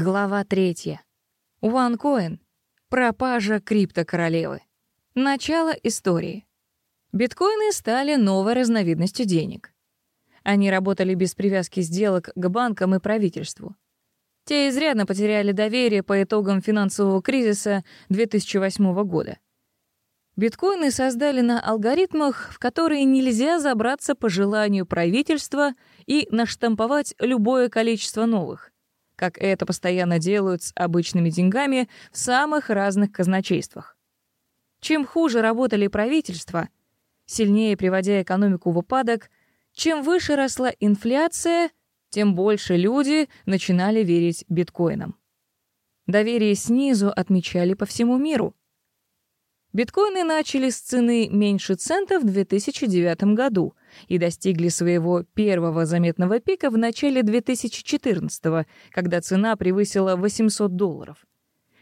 Глава третья. OneCoin. Пропажа криптокоролевы. Начало истории. Биткоины стали новой разновидностью денег. Они работали без привязки сделок к банкам и правительству. Те изрядно потеряли доверие по итогам финансового кризиса 2008 года. Биткоины создали на алгоритмах, в которые нельзя забраться по желанию правительства и наштамповать любое количество новых — как это постоянно делают с обычными деньгами в самых разных казначействах. Чем хуже работали правительства, сильнее приводя экономику в упадок, чем выше росла инфляция, тем больше люди начинали верить биткоинам. Доверие снизу отмечали по всему миру. Биткоины начали с цены меньше цента в 2009 году и достигли своего первого заметного пика в начале 2014 когда цена превысила 800 долларов.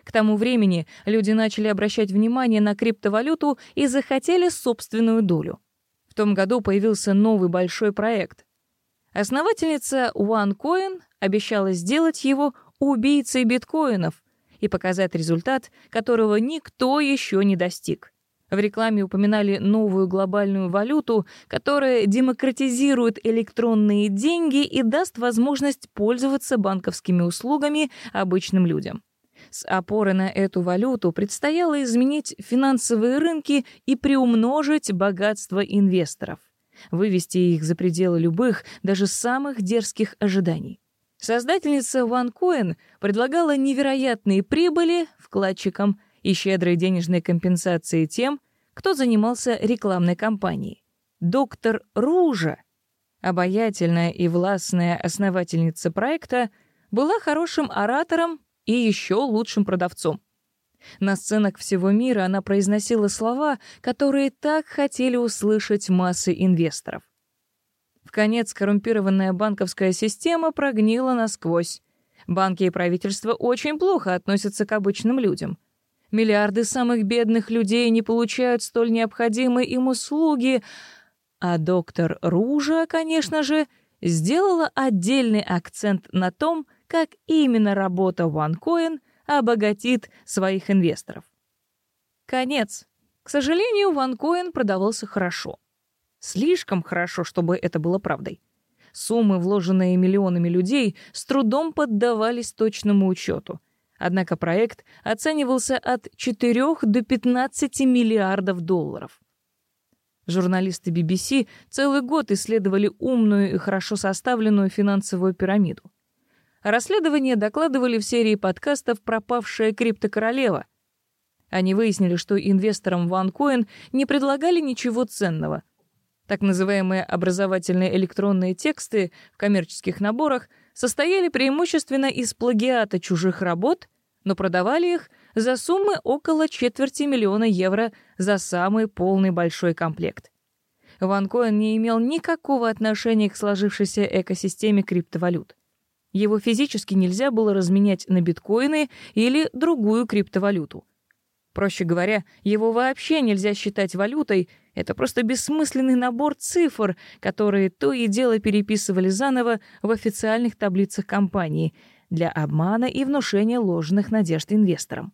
К тому времени люди начали обращать внимание на криптовалюту и захотели собственную долю. В том году появился новый большой проект. Основательница OneCoin обещала сделать его убийцей биткоинов, и показать результат, которого никто еще не достиг. В рекламе упоминали новую глобальную валюту, которая демократизирует электронные деньги и даст возможность пользоваться банковскими услугами обычным людям. С опорой на эту валюту предстояло изменить финансовые рынки и приумножить богатство инвесторов, вывести их за пределы любых, даже самых дерзких ожиданий. Создательница OneCoin предлагала невероятные прибыли вкладчикам и щедрые денежные компенсации тем, кто занимался рекламной кампанией. Доктор Ружа, обаятельная и властная основательница проекта, была хорошим оратором и еще лучшим продавцом. На сценах всего мира она произносила слова, которые так хотели услышать массы инвесторов. В конец коррумпированная банковская система прогнила насквозь. Банки и правительство очень плохо относятся к обычным людям. Миллиарды самых бедных людей не получают столь необходимые им услуги, а доктор Ружа, конечно же, сделала отдельный акцент на том, как именно работа OneCoin обогатит своих инвесторов. Конец. К сожалению, OneCoin продавался хорошо. Слишком хорошо, чтобы это было правдой. Суммы, вложенные миллионами людей, с трудом поддавались точному учету. Однако проект оценивался от 4 до 15 миллиардов долларов. Журналисты BBC целый год исследовали умную и хорошо составленную финансовую пирамиду. Расследования докладывали в серии подкастов «Пропавшая криптокоролева». Они выяснили, что инвесторам OneCoin не предлагали ничего ценного — так называемые образовательные электронные тексты в коммерческих наборах состояли преимущественно из плагиата чужих работ, но продавали их за суммы около четверти миллиона евро за самый полный большой комплект. Ванкоин не имел никакого отношения к сложившейся экосистеме криптовалют. Его физически нельзя было разменять на биткоины или другую криптовалюту. Проще говоря, его вообще нельзя считать валютой — это просто бессмысленный набор цифр, которые то и дело переписывали заново в официальных таблицах компании для обмана и внушения ложных надежд инвесторам.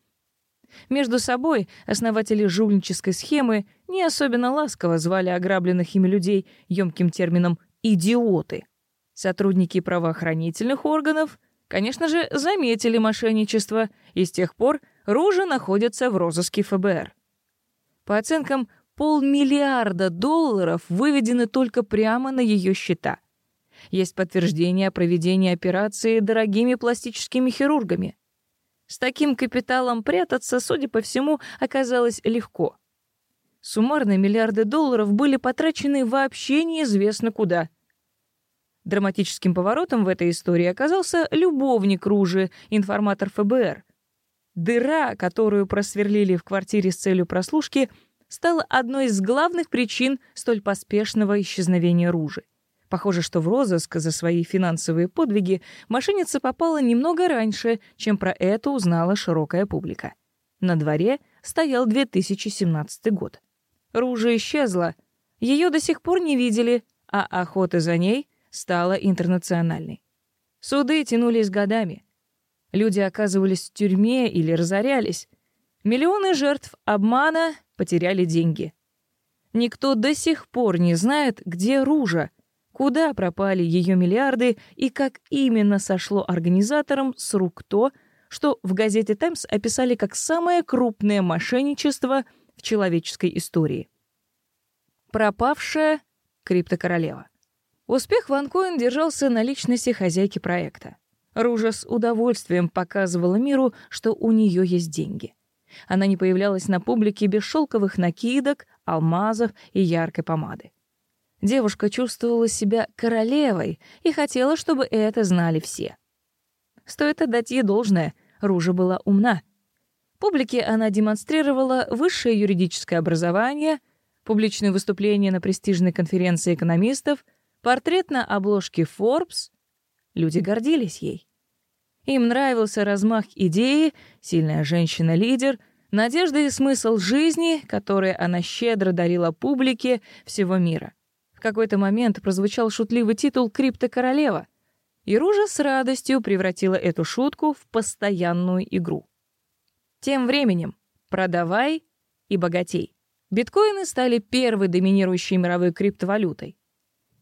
Между собой основатели жульнической схемы не особенно ласково звали ограбленных ими людей ёмким термином «идиоты». Сотрудники правоохранительных органов, конечно же, заметили мошенничество, и с тех пор Ружа находится в розыске ФБР. По оценкам полмиллиарда долларов выведены только прямо на ее счета. Есть подтверждение о проведении операции дорогими пластическими хирургами. С таким капиталом прятаться, судя по всему, оказалось легко. Суммарно миллиарды долларов были потрачены вообще неизвестно куда. Драматическим поворотом в этой истории оказался любовник Ружи, информатор ФБР. Дыра, которую просверлили в квартире с целью прослушки — стало одной из главных причин столь поспешного исчезновения Ружи. Похоже, что в розыск за свои финансовые подвиги мошенница попала немного раньше, чем про это узнала широкая публика. На дворе стоял 2017 год. Ружа исчезла. Ее до сих пор не видели, а охота за ней стала интернациональной. Суды тянулись годами. Люди оказывались в тюрьме или разорялись. Миллионы жертв обмана потеряли деньги. Никто до сих пор не знает, где Ружа, куда пропали ее миллиарды и как именно сошло организаторам с рук то, что в газете «Таймс» описали как самое крупное мошенничество в человеческой истории. Пропавшая криптокоролева. Успех Ванкоин держался на личности хозяйки проекта. Ружа с удовольствием показывала миру, что у нее есть деньги. Она не появлялась на публике без шелковых накидок, алмазов и яркой помады. Девушка чувствовала себя королевой и хотела, чтобы это знали все. Стоит отдать ей должное, Ружа была умна. Публике она демонстрировала высшее юридическое образование, публичные выступления на престижной конференции экономистов, портрет на обложке Forbes. Люди гордились ей. Им нравился размах идеи, сильная женщина-лидер, надежда и смысл жизни, которые она щедро дарила публике всего мира. В какой-то момент прозвучал шутливый титул «Криптокоролева», и Ружа с радостью превратила эту шутку в постоянную игру. Тем временем продавай и богатей. Биткоины стали первой доминирующей мировой криптовалютой.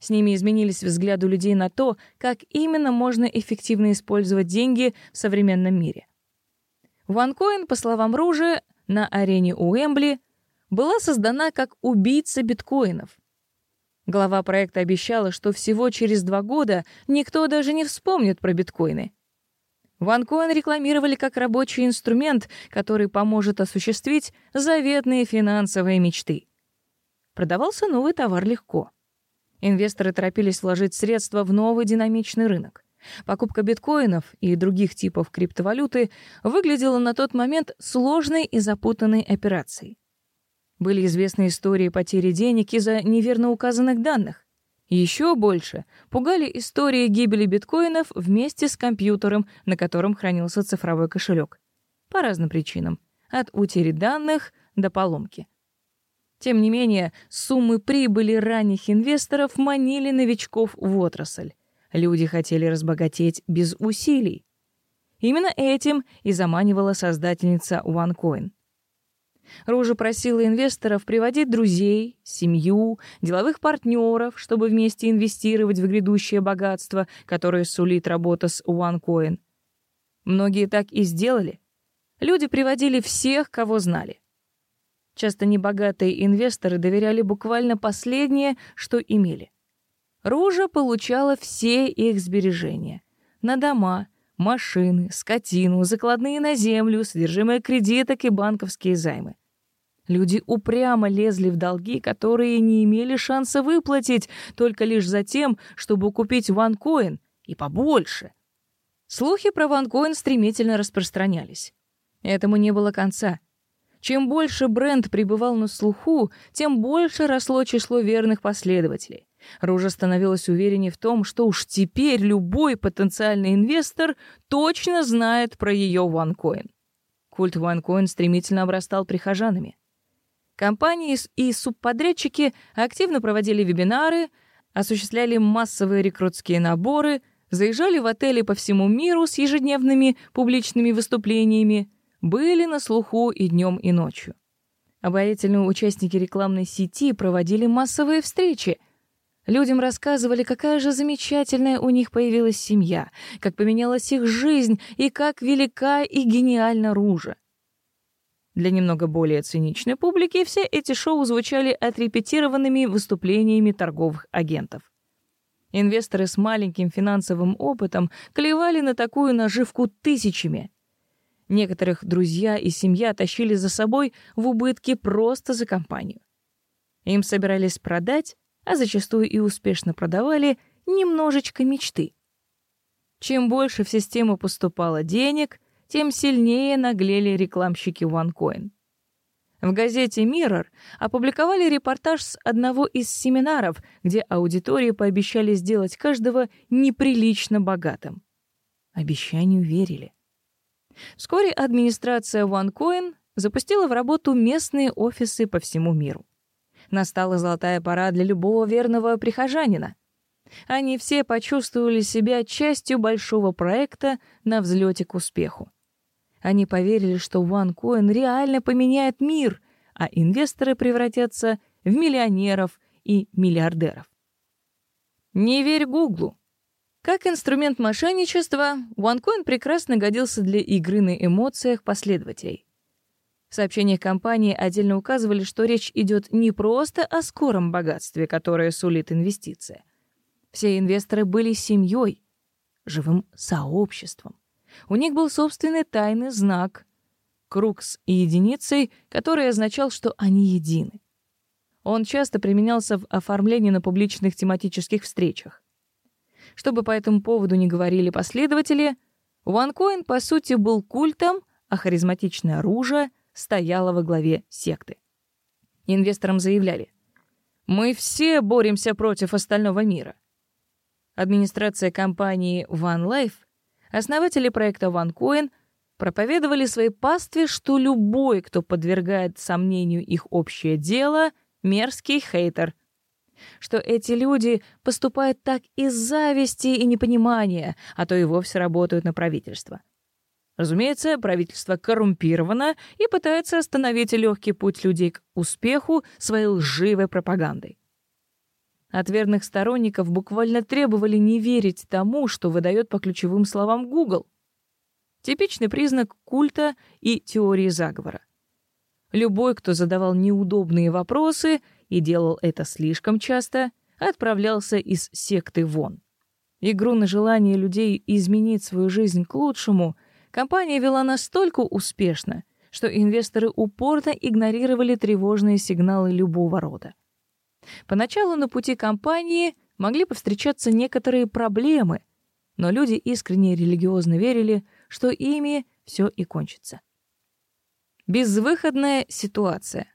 С ними изменились взгляды людей на то, как именно можно эффективно использовать деньги в современном мире. OneCoin, по словам Ружи, на арене Уэмбли была создана как убийца биткоинов, Глава проекта обещала, что всего через два года никто даже не вспомнит про биткоины. OneCoin рекламировали как рабочий инструмент, который поможет осуществить заветные финансовые мечты. Продавался новый товар легко. Инвесторы торопились вложить средства в новый динамичный рынок. Покупка биткоинов и других типов криптовалюты выглядела на тот момент сложной и запутанной операцией. Были известны истории потери денег из-за неверно указанных данных. Еще больше пугали истории гибели биткоинов вместе с компьютером, на котором хранился цифровой кошелек. По разным причинам. От утери данных до поломки. Тем не менее, суммы прибыли ранних инвесторов манили новичков в отрасль. Люди хотели разбогатеть без усилий. Именно этим и заманивала создательница OneCoin. Ружа просила инвесторов приводить друзей, семью, деловых партнеров, чтобы вместе инвестировать в грядущее богатство, которое сулит работа с OneCoin. Многие так и сделали. Люди приводили всех, кого знали. Часто небогатые инвесторы доверяли буквально последнее, что имели. Ружа получала все их сбережения. На дома, машины, скотину, закладные на землю, содержимое кредиток и банковские займы. Люди упрямо лезли в долги, которые не имели шанса выплатить, только лишь за тем, чтобы купить ванкоин и побольше. Слухи про ванкоин стремительно распространялись. Этому не было конца. Чем больше бренд пребывал на слуху, тем больше росло число верных последователей. Ружа становилась увереннее в том, что уж теперь любой потенциальный инвестор точно знает про ее OneCoin. Культ OneCoin стремительно обрастал прихожанами. Компании и субподрядчики активно проводили вебинары, осуществляли массовые рекрутские наборы, заезжали в отели по всему миру с ежедневными публичными выступлениями, были на слуху и днем, и ночью. Обаятельные участники рекламной сети проводили массовые встречи. Людям рассказывали, какая же замечательная у них появилась семья, как поменялась их жизнь и как велика и гениальна Ружа. Для немного более циничной публики все эти шоу звучали отрепетированными выступлениями торговых агентов. Инвесторы с маленьким финансовым опытом клевали на такую наживку тысячами. Некоторых друзья и семья тащили за собой в убытки просто за компанию. Им собирались продать, а зачастую и успешно продавали, немножечко мечты. Чем больше в систему поступало денег — тем сильнее наглели рекламщики OneCoin. В газете Mirror опубликовали репортаж с одного из семинаров, где аудитории пообещали сделать каждого неприлично богатым. Обещанию верили. Вскоре администрация OneCoin запустила в работу местные офисы по всему миру. Настала золотая пора для любого верного прихожанина. Они все почувствовали себя частью большого проекта на взлете к успеху. Они поверили, что OneCoin реально поменяет мир, а инвесторы превратятся в миллионеров и миллиардеров. Не верь Гуглу. Как инструмент мошенничества, OneCoin прекрасно годился для игры на эмоциях последователей. В сообщениях компании отдельно указывали, что речь идет не просто о скором богатстве, которое сулит инвестиция. Все инвесторы были семьей, живым сообществом. У них был собственный тайный знак — круг с единицей, который означал, что они едины. Он часто применялся в оформлении на публичных тематических встречах. Чтобы по этому поводу не говорили последователи, OneCoin, по сути, был культом, а харизматичное оружие стояло во главе секты. Инвесторам заявляли, «Мы все боремся против остального мира». Администрация компании OneLife, основатели проекта OneCoin, проповедовали своей пастве, что любой, кто подвергает сомнению их общее дело, мерзкий хейтер. Что эти люди поступают так из зависти и непонимания, а то и вовсе работают на правительство. Разумеется, правительство коррумпировано и пытается остановить легкий путь людей к успеху своей лживой пропагандой. От верных сторонников буквально требовали не верить тому, что выдает по ключевым словам Google. Типичный признак культа и теории заговора. Любой, кто задавал неудобные вопросы и делал это слишком часто, отправлялся из секты вон. Игру на желание людей изменить свою жизнь к лучшему — компания вела настолько успешно, что инвесторы упорно игнорировали тревожные сигналы любого рода. Поначалу на пути компании могли повстречаться некоторые проблемы, но люди искренне религиозно верили, что ими все и кончится. Безвыходная ситуация.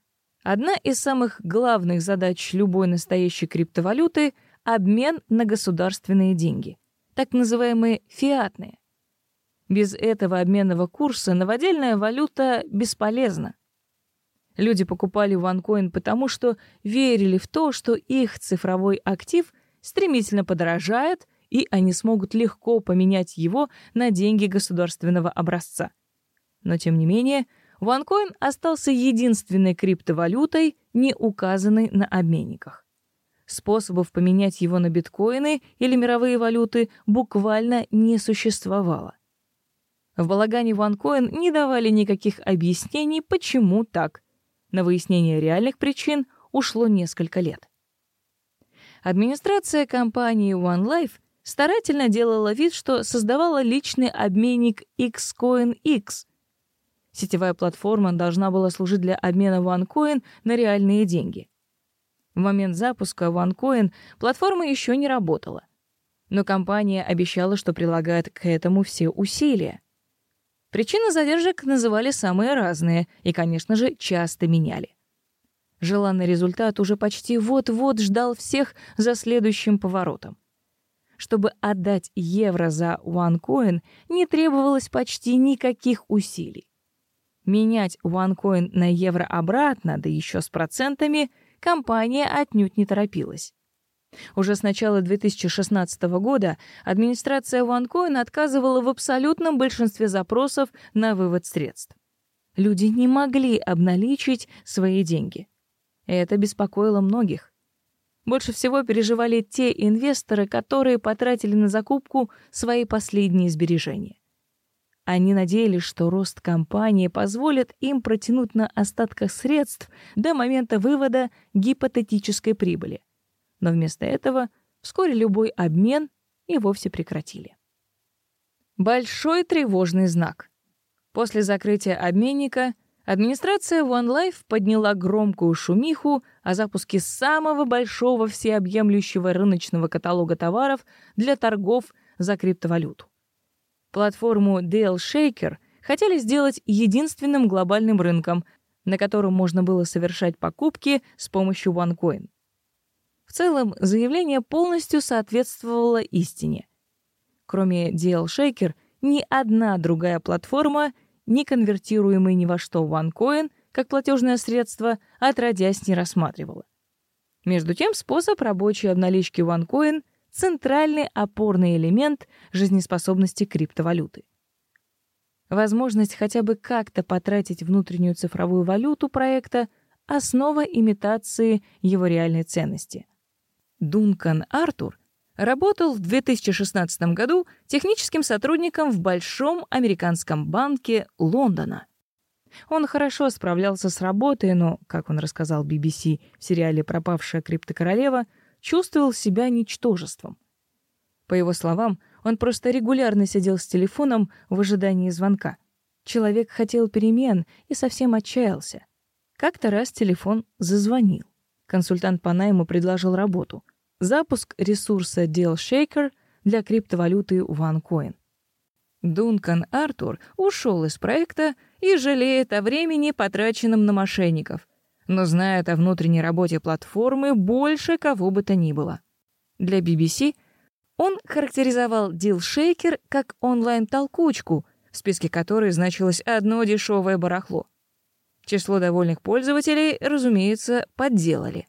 Одна из самых главных задач любой настоящей криптовалюты — обмен на государственные деньги, так называемые фиатные. Без этого обменного курса новодельная валюта бесполезна. Люди покупали OneCoin потому, что верили в то, что их цифровой актив стремительно подорожает, и они смогут легко поменять его на деньги государственного образца. Но тем не менее, OneCoin остался единственной криптовалютой, не указанной на обменниках. Способов поменять его на биткоины или мировые валюты буквально не существовало. В балагане OneCoin не давали никаких объяснений, почему так. На выяснение реальных причин ушло несколько лет. Администрация компании OneLife старательно делала вид, что создавала личный обменник Xcoin X. Сетевая платформа должна была служить для обмена OneCoin на реальные деньги. В момент запуска OneCoin платформа еще не работала. Но компания обещала, что прилагает к этому все усилия. Причины задержек называли самые разные и, конечно же, часто меняли. Желанный результат уже почти вот-вот ждал всех за следующим поворотом. Чтобы отдать евро за OneCoin, не требовалось почти никаких усилий. Менять OneCoin на евро обратно, да еще с процентами, компания отнюдь не торопилась. Уже с начала 2016 года администрация OneCoin отказывала в абсолютном большинстве запросов на вывод средств. Люди не могли обналичить свои деньги. Это беспокоило многих. Больше всего переживали те инвесторы, которые потратили на закупку свои последние сбережения. Они надеялись, что рост компании позволит им протянуть на остатках средств до момента вывода гипотетической прибыли но вместо этого вскоре любой обмен и вовсе прекратили. Большой тревожный знак. После закрытия обменника администрация OneLife подняла громкую шумиху о запуске самого большого всеобъемлющего рыночного каталога товаров для торгов за криптовалюту. Платформу DL Shaker хотели сделать единственным глобальным рынком, на котором можно было совершать покупки с помощью OneCoin. В целом, заявление полностью соответствовало истине. Кроме DL Shaker, ни одна другая платформа, не конвертируемый ни во что OneCoin, как платежное средство, отродясь не рассматривала. Между тем, способ рабочей обналички OneCoin центральный опорный элемент жизнеспособности криптовалюты. Возможность хотя бы как-то потратить внутреннюю цифровую валюту проекта — основа имитации его реальной ценности. Дункан Артур работал в 2016 году техническим сотрудником в большом американском банке Лондона. Он хорошо справлялся с работой, но, как он рассказал BBC в сериале «Пропавшая криптокоролева», чувствовал себя ничтожеством. По его словам, он просто регулярно сидел с телефоном в ожидании звонка. Человек хотел перемен и совсем отчаялся. Как-то раз телефон зазвонил. Консультант по найму предложил работу — запуск ресурса Deal Shaker для криптовалюты OneCoin. Дункан Артур ушел из проекта и жалеет о времени, потраченном на мошенников, но знает о внутренней работе платформы больше кого бы то ни было. Для BBC он характеризовал Shaker как онлайн-толкучку, в списке которой значилось одно дешевое барахло. Число довольных пользователей, разумеется, подделали.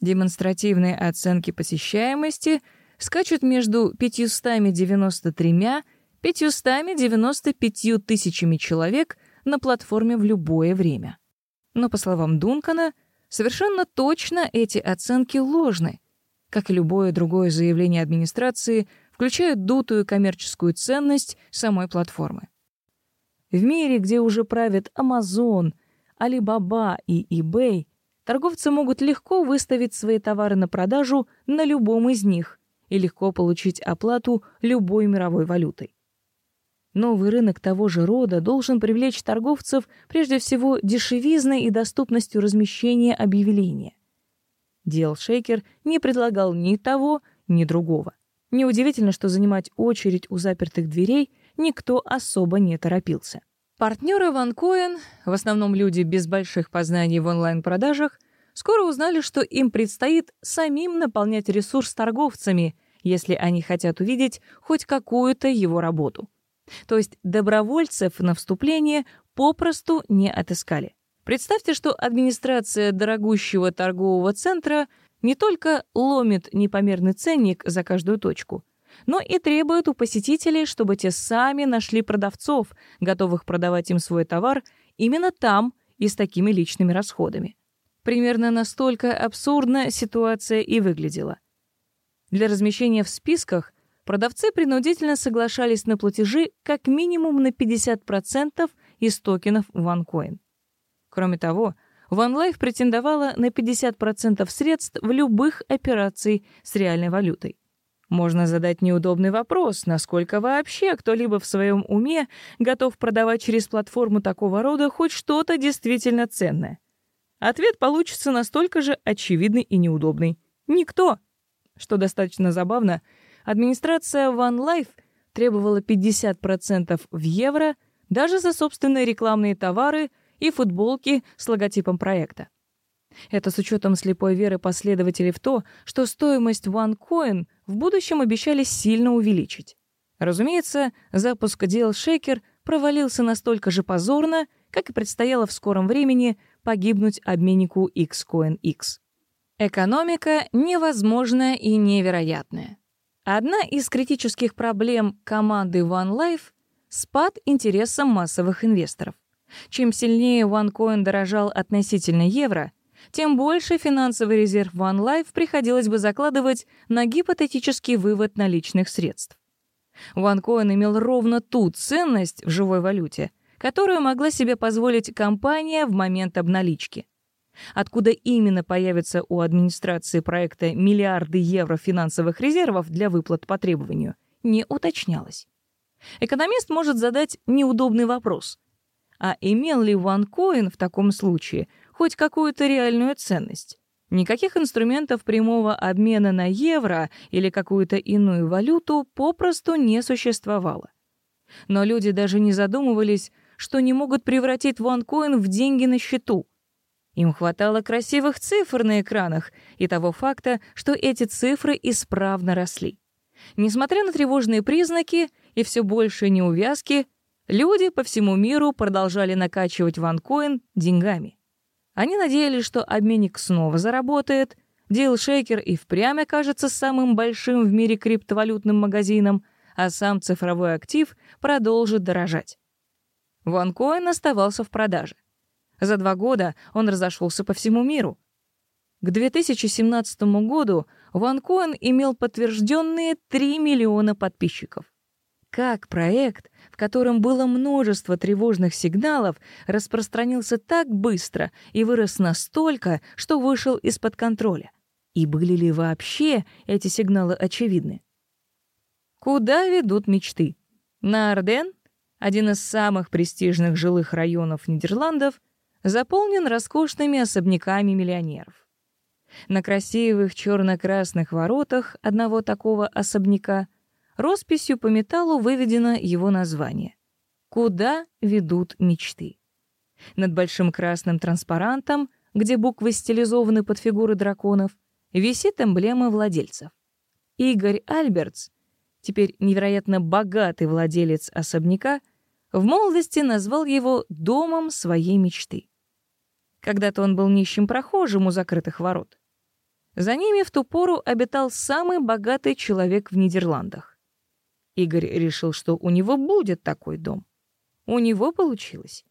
Демонстративные оценки посещаемости скачут между 593 595 тысячами человек на платформе в любое время. Но, по словам Дункана, совершенно точно эти оценки ложны. Как и любое другое заявление администрации, включают дутую коммерческую ценность самой платформы. В мире, где уже правят Amazon, Alibaba и eBay, торговцы могут легко выставить свои товары на продажу на любом из них и легко получить оплату любой мировой валютой. Новый рынок того же рода должен привлечь торговцев прежде всего дешевизной и доступностью размещения объявления. Шейкер не предлагал ни того, ни другого. Неудивительно, что занимать очередь у запертых дверей никто особо не торопился. Партнеры OneCoin, в основном люди без больших познаний в онлайн-продажах, скоро узнали, что им предстоит самим наполнять ресурс торговцами, если они хотят увидеть хоть какую-то его работу. То есть добровольцев на вступление попросту не отыскали. Представьте, что администрация дорогущего торгового центра не только ломит непомерный ценник за каждую точку, но и требует у посетителей, чтобы те сами нашли продавцов, готовых продавать им свой товар именно там и с такими личными расходами. Примерно настолько абсурдно ситуация и выглядела. Для размещения в списках продавцы принудительно соглашались на платежи как минимум на 50% из токенов OneCoin. Кроме того, OneLife претендовала на 50% средств в любых операциях с реальной валютой. Можно задать неудобный вопрос, насколько вообще кто-либо в своем уме готов продавать через платформу такого рода хоть что-то действительно ценное. Ответ получится настолько же очевидный и неудобный. Никто. Что достаточно забавно, администрация One Life требовала 50% в евро даже за собственные рекламные товары и футболки с логотипом проекта. Это с учетом слепой веры последователей в то, что стоимость OneCoin в будущем обещали сильно увеличить. Разумеется, запуск дел Шейкер провалился настолько же позорно, как и предстояло в скором времени погибнуть обменнику XCoinX. Экономика невозможная и невероятная. Одна из критических проблем команды OneLife — спад интереса массовых инвесторов. Чем сильнее OneCoin дорожал относительно евро — тем больше финансовый резерв One Life приходилось бы закладывать на гипотетический вывод наличных средств. OneCoin имел ровно ту ценность в живой валюте, которую могла себе позволить компания в момент обналички. Откуда именно появятся у администрации проекта миллиарды евро финансовых резервов для выплат по требованию, не уточнялось. Экономист может задать неудобный вопрос. А имел ли OneCoin в таком случае хоть какую-то реальную ценность. Никаких инструментов прямого обмена на евро или какую-то иную валюту попросту не существовало. Но люди даже не задумывались, что не могут превратить OneCoin в деньги на счету. Им хватало красивых цифр на экранах и того факта, что эти цифры исправно росли. Несмотря на тревожные признаки и все больше неувязки, люди по всему миру продолжали накачивать OneCoin деньгами. Они надеялись, что обменник снова заработает, DealShaker и впрямь окажется самым большим в мире криптовалютным магазином, а сам цифровой актив продолжит дорожать. OneCoin оставался в продаже. За два года он разошелся по всему миру. К 2017 году OneCoin имел подтвержденные 3 миллиона подписчиков. Как проект, в котором было множество тревожных сигналов, распространился так быстро и вырос настолько, что вышел из-под контроля? И были ли вообще эти сигналы очевидны? Куда ведут мечты? На Арден, один из самых престижных жилых районов Нидерландов, заполнен роскошными особняками миллионеров. На красивых черно-красных воротах одного такого особняка росписью по металлу выведено его название «Куда ведут мечты». Над большим красным транспарантом, где буквы стилизованы под фигуры драконов, висит эмблема владельцев. Игорь Альбертс, теперь невероятно богатый владелец особняка, в молодости назвал его домом своей мечты. Когда-то он был нищим прохожим у закрытых ворот. За ними в ту пору обитал самый богатый человек в Нидерландах. Игорь решил, что у него будет такой дом. У него получилось.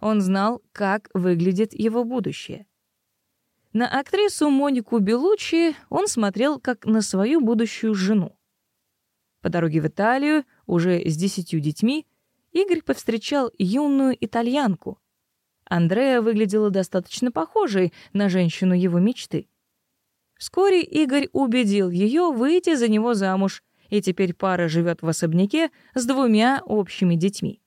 Он знал, как выглядит его будущее. На актрису Монику Белуччи он смотрел как на свою будущую жену. По дороге в Италию, уже с десятью детьми, Игорь повстречал юную итальянку. Андреа выглядела достаточно похожей на женщину его мечты. Вскоре Игорь убедил ее выйти за него замуж, и теперь пара живет в особняке с двумя общими детьми.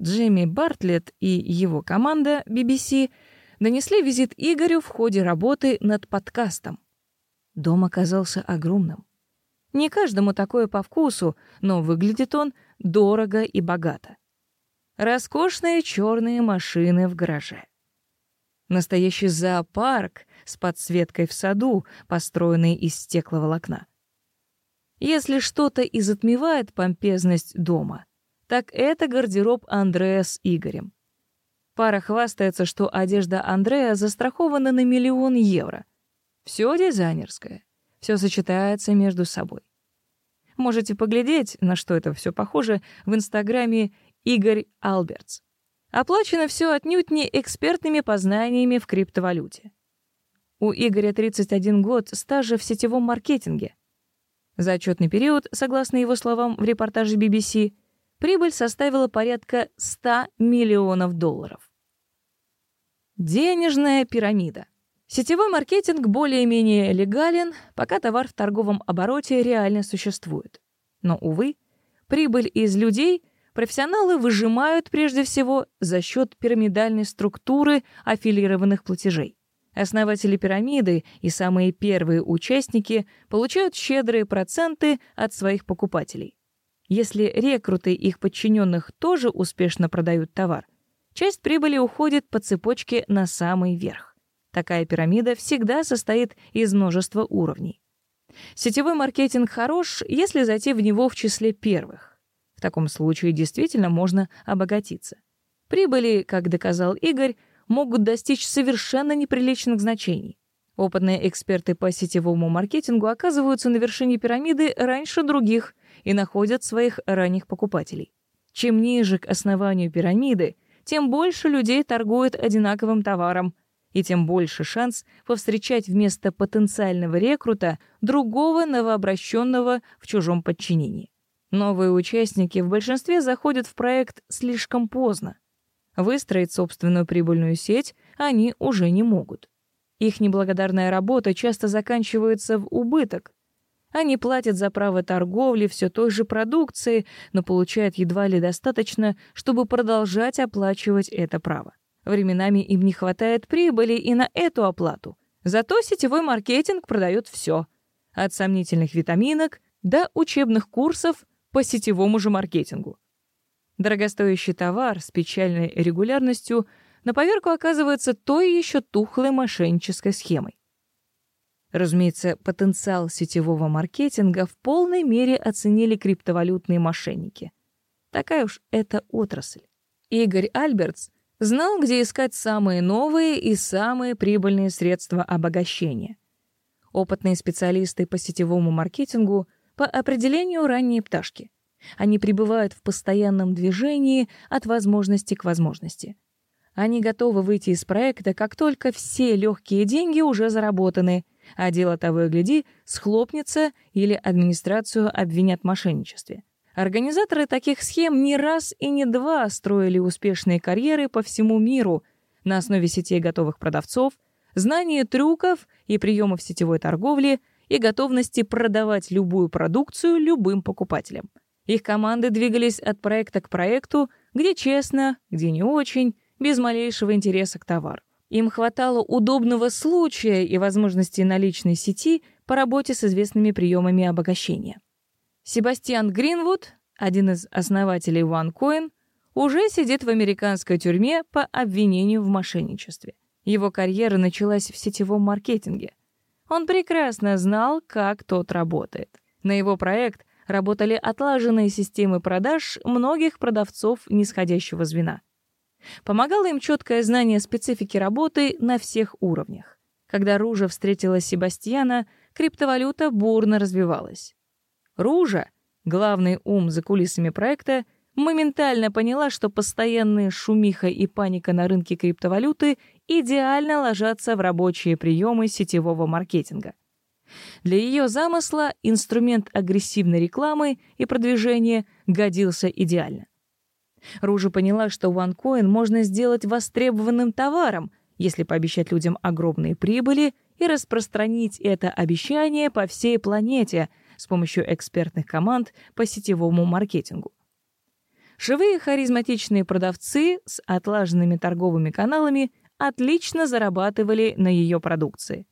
Джимми Бартлетт и его команда BBC нанесли визит Игорю в ходе работы над подкастом. Дом оказался огромным. Не каждому такое по вкусу, но выглядит он дорого и богато. Роскошные черные машины в гараже. Настоящий зоопарк с подсветкой в саду, построенный из стекловолокна. Если что-то и затмевает помпезность дома, так это гардероб Андрея с Игорем. Пара хвастается, что одежда Андрея застрахована на миллион евро. Все дизайнерское, все сочетается между собой. Можете поглядеть, на что это все похоже, в инстаграме Игорь Албертс. Оплачено все отнюдь не экспертными познаниями в криптовалюте. У Игоря 31 год стажа в сетевом маркетинге. За отчетный период, согласно его словам в репортаже BBC, прибыль составила порядка 100 миллионов долларов. Денежная пирамида. Сетевой маркетинг более-менее легален, пока товар в торговом обороте реально существует. Но, увы, прибыль из людей профессионалы выжимают прежде всего за счет пирамидальной структуры аффилированных платежей. Основатели пирамиды и самые первые участники получают щедрые проценты от своих покупателей. Если рекруты их подчиненных тоже успешно продают товар, часть прибыли уходит по цепочке на самый верх. Такая пирамида всегда состоит из множества уровней. Сетевой маркетинг хорош, если зайти в него в числе первых. Таком случае действительно можно обогатиться. Прибыли, как доказал Игорь, могут достичь совершенно неприличных значений. Опытные эксперты по сетевому маркетингу оказываются на вершине пирамиды раньше других и находят своих ранних покупателей. Чем ниже к основанию пирамиды, тем больше людей торгуют одинаковым товаром, и тем больше шанс повстречать вместо потенциального рекрута другого новообращенного в чужом подчинении. Новые участники в большинстве заходят в проект слишком поздно. Выстроить собственную прибыльную сеть они уже не могут. Их неблагодарная работа часто заканчивается в убыток. Они платят за право торговли все той же продукции, но получают едва ли достаточно, чтобы продолжать оплачивать это право. Временами им не хватает прибыли и на эту оплату. Зато сетевой маркетинг продает все. От сомнительных витаминок до учебных курсов по сетевому же маркетингу. Дорогостоящий товар с печальной регулярностью на поверку оказывается той еще тухлой мошеннической схемой. Разумеется, потенциал сетевого маркетинга в полной мере оценили криптовалютные мошенники. Такая уж это отрасль. Игорь Альбертс знал, где искать самые новые и самые прибыльные средства обогащения. Опытные специалисты по сетевому маркетингу по определению ранние пташки. Они пребывают в постоянном движении от возможности к возможности. Они готовы выйти из проекта, как только все легкие деньги уже заработаны, а дело того и гляди, схлопнется или администрацию обвинят в мошенничестве. Организаторы таких схем не раз и не два строили успешные карьеры по всему миру на основе сетей готовых продавцов, знания трюков и приемов сетевой торговли и готовности продавать любую продукцию любым покупателям. Их команды двигались от проекта к проекту, где честно, где не очень, без малейшего интереса к товару. Им хватало удобного случая и возможности наличной сети по работе с известными приемами обогащения. Себастьян Гринвуд, один из основателей OneCoin, уже сидит в американской тюрьме по обвинению в мошенничестве. Его карьера началась в сетевом маркетинге. Он прекрасно знал, как тот работает. На его проект работали отлаженные системы продаж многих продавцов нисходящего звена. Помогало им четкое знание специфики работы на всех уровнях. Когда Ружа встретила Себастьяна, криптовалюта бурно развивалась. Ружа, главный ум за кулисами проекта, моментально поняла, что постоянная шумиха и паника на рынке криптовалюты идеально ложатся в рабочие приемы сетевого маркетинга. Для ее замысла инструмент агрессивной рекламы и продвижения годился идеально. Ружа поняла, что OneCoin можно сделать востребованным товаром, если пообещать людям огромные прибыли и распространить это обещание по всей планете с помощью экспертных команд по сетевому маркетингу. Живые харизматичные продавцы с отлаженными торговыми каналами отлично зарабатывали на ее продукции.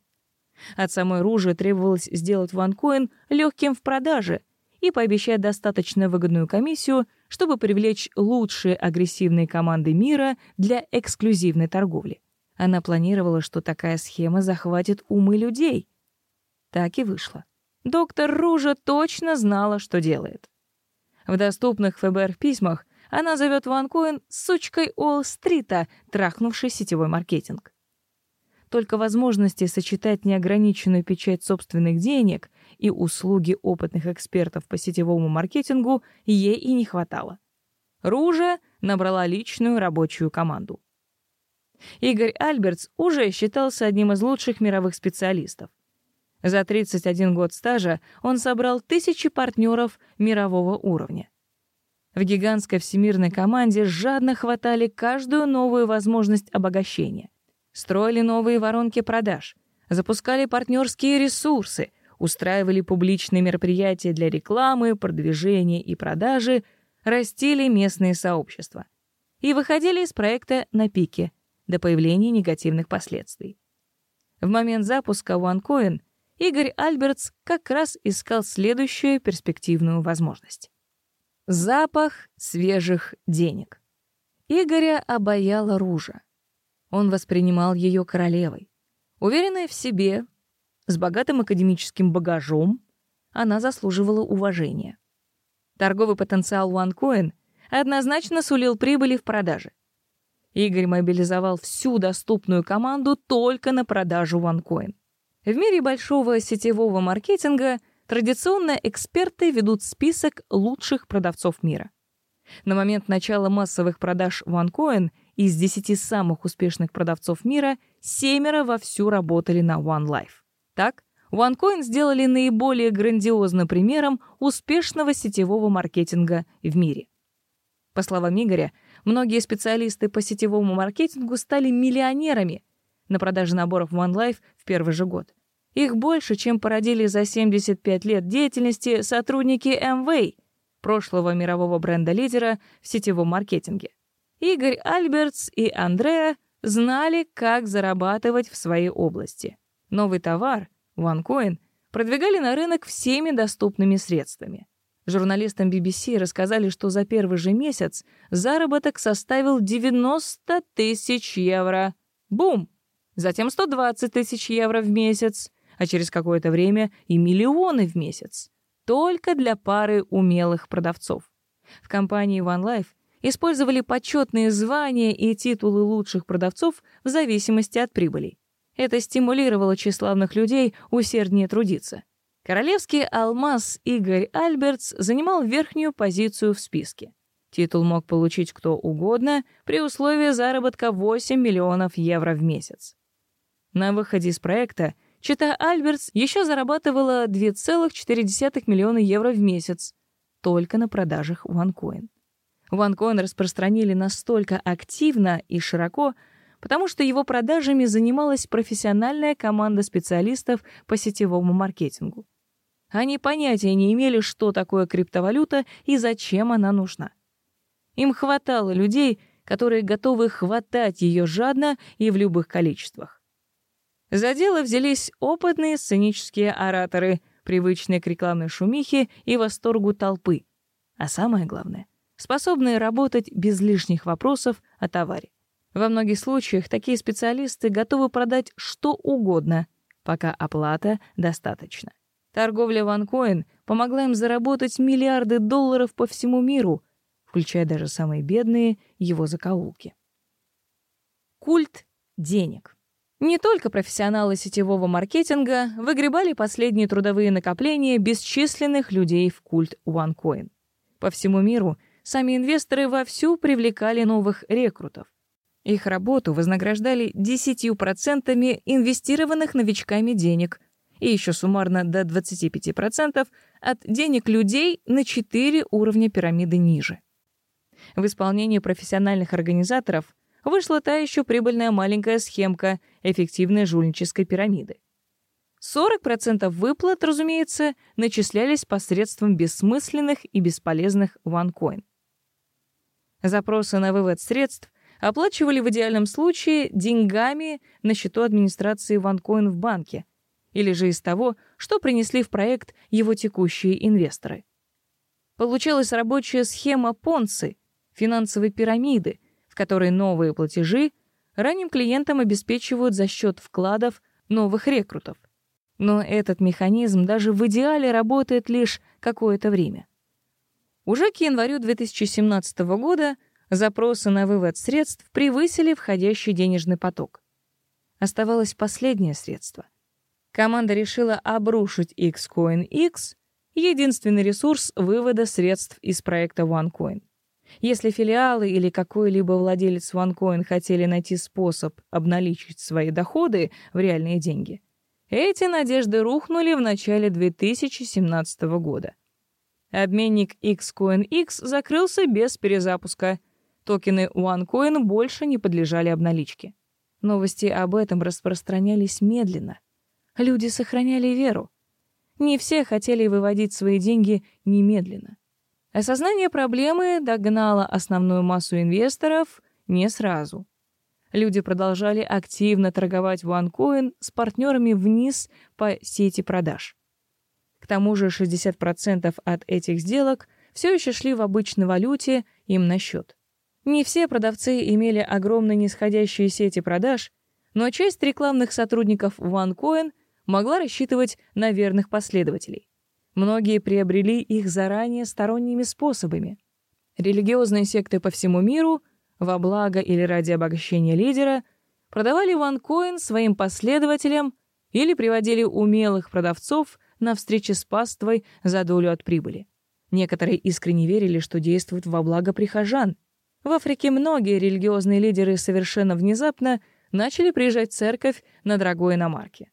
От самой Ружи требовалось сделать OneCoin легким в продаже и пообещать достаточно выгодную комиссию — чтобы привлечь лучшие агрессивные команды мира для эксклюзивной торговли. Она планировала, что такая схема захватит умы людей. Так и вышло. Доктор Ружа точно знала, что делает. В доступных ФБР письмах она зовет Ванкоин сучкой Уолл-стрита, трахнувшей сетевой маркетинг. Только возможности сочетать неограниченную печать собственных денег и услуги опытных экспертов по сетевому маркетингу ей и не хватало. Ружа набрала личную рабочую команду. Игорь Альбертс уже считался одним из лучших мировых специалистов. За 31 год стажа он собрал тысячи партнеров мирового уровня. В гигантской всемирной команде жадно хватали каждую новую возможность обогащения строили новые воронки продаж, запускали партнерские ресурсы, устраивали публичные мероприятия для рекламы, продвижения и продажи, растили местные сообщества и выходили из проекта на пике до появления негативных последствий. В момент запуска OneCoin Игорь Альбертс как раз искал следующую перспективную возможность. Запах свежих денег. Игоря обаяла ружа. Он воспринимал ее королевой. Уверенная в себе, с богатым академическим багажом, она заслуживала уважения. Торговый потенциал OneCoin однозначно сулил прибыли в продаже. Игорь мобилизовал всю доступную команду только на продажу OneCoin. В мире большого сетевого маркетинга традиционно эксперты ведут список лучших продавцов мира. На момент начала массовых продаж OneCoin из 10 самых успешных продавцов мира семеро вовсю работали на One Life. Так, OneCoin сделали наиболее грандиозным примером успешного сетевого маркетинга в мире. По словам Игоря, многие специалисты по сетевому маркетингу стали миллионерами на продаже наборов One Life в первый же год. Их больше, чем породили за 75 лет деятельности сотрудники MWay, прошлого мирового бренда-лидера в сетевом маркетинге. Игорь Альбертс и Андреа знали, как зарабатывать в своей области. Новый товар, OneCoin, продвигали на рынок всеми доступными средствами. Журналистам BBC рассказали, что за первый же месяц заработок составил 90 тысяч евро. Бум! Затем 120 тысяч евро в месяц, а через какое-то время и миллионы в месяц. Только для пары умелых продавцов. В компании One Life использовали почетные звания и титулы лучших продавцов в зависимости от прибыли. Это стимулировало тщеславных людей усерднее трудиться. Королевский алмаз Игорь Альбертс занимал верхнюю позицию в списке. Титул мог получить кто угодно при условии заработка 8 миллионов евро в месяц. На выходе из проекта Чита Альбертс еще зарабатывала 2,4 миллиона евро в месяц только на продажах OneCoin. OneCoin распространили настолько активно и широко, потому что его продажами занималась профессиональная команда специалистов по сетевому маркетингу. Они понятия не имели, что такое криптовалюта и зачем она нужна. Им хватало людей, которые готовы хватать ее жадно и в любых количествах. За дело взялись опытные сценические ораторы, привычные к рекламной шумихе и восторгу толпы. А самое главное — способные работать без лишних вопросов о товаре. Во многих случаях такие специалисты готовы продать что угодно, пока оплата достаточна. Торговля ванкоин помогла им заработать миллиарды долларов по всему миру, включая даже самые бедные его закоулки. Культ денег. Не только профессионалы сетевого маркетинга выгребали последние трудовые накопления бесчисленных людей в культ OneCoin. По всему миру сами инвесторы вовсю привлекали новых рекрутов. Их работу вознаграждали 10% инвестированных новичками денег и еще суммарно до 25% от денег людей на 4 уровня пирамиды ниже. В исполнении профессиональных организаторов вышла та еще прибыльная маленькая схемка эффективной жульнической пирамиды. 40% выплат, разумеется, начислялись посредством бессмысленных и бесполезных OneCoin. Запросы на вывод средств оплачивали в идеальном случае деньгами на счету администрации OneCoin в банке или же из того, что принесли в проект его текущие инвесторы. Получалась рабочая схема Понци, финансовой пирамиды, в которой новые платежи ранним клиентам обеспечивают за счет вкладов новых рекрутов. Но этот механизм даже в идеале работает лишь какое-то время. Уже к январю 2017 года запросы на вывод средств превысили входящий денежный поток. Оставалось последнее средство. Команда решила обрушить Xcoin X, единственный ресурс вывода средств из проекта OneCoin. Если филиалы или какой-либо владелец OneCoin хотели найти способ обналичить свои доходы в реальные деньги, эти надежды рухнули в начале 2017 года. Обменник Xcoin X закрылся без перезапуска. Токены OneCoin больше не подлежали обналичке. Новости об этом распространялись медленно. Люди сохраняли веру. Не все хотели выводить свои деньги немедленно. Осознание проблемы догнало основную массу инвесторов не сразу. Люди продолжали активно торговать в OneCoin с партнерами вниз по сети продаж. К тому же 60% от этих сделок все еще шли в обычной валюте им на счет. Не все продавцы имели огромные нисходящие сети продаж, но часть рекламных сотрудников OneCoin могла рассчитывать на верных последователей. Многие приобрели их заранее сторонними способами. Религиозные секты по всему миру, во благо или ради обогащения лидера, продавали OneCoin своим последователям или приводили умелых продавцов на встречи с паствой за долю от прибыли. Некоторые искренне верили, что действуют во благо прихожан. В Африке многие религиозные лидеры совершенно внезапно начали приезжать в церковь на дорогой иномарке.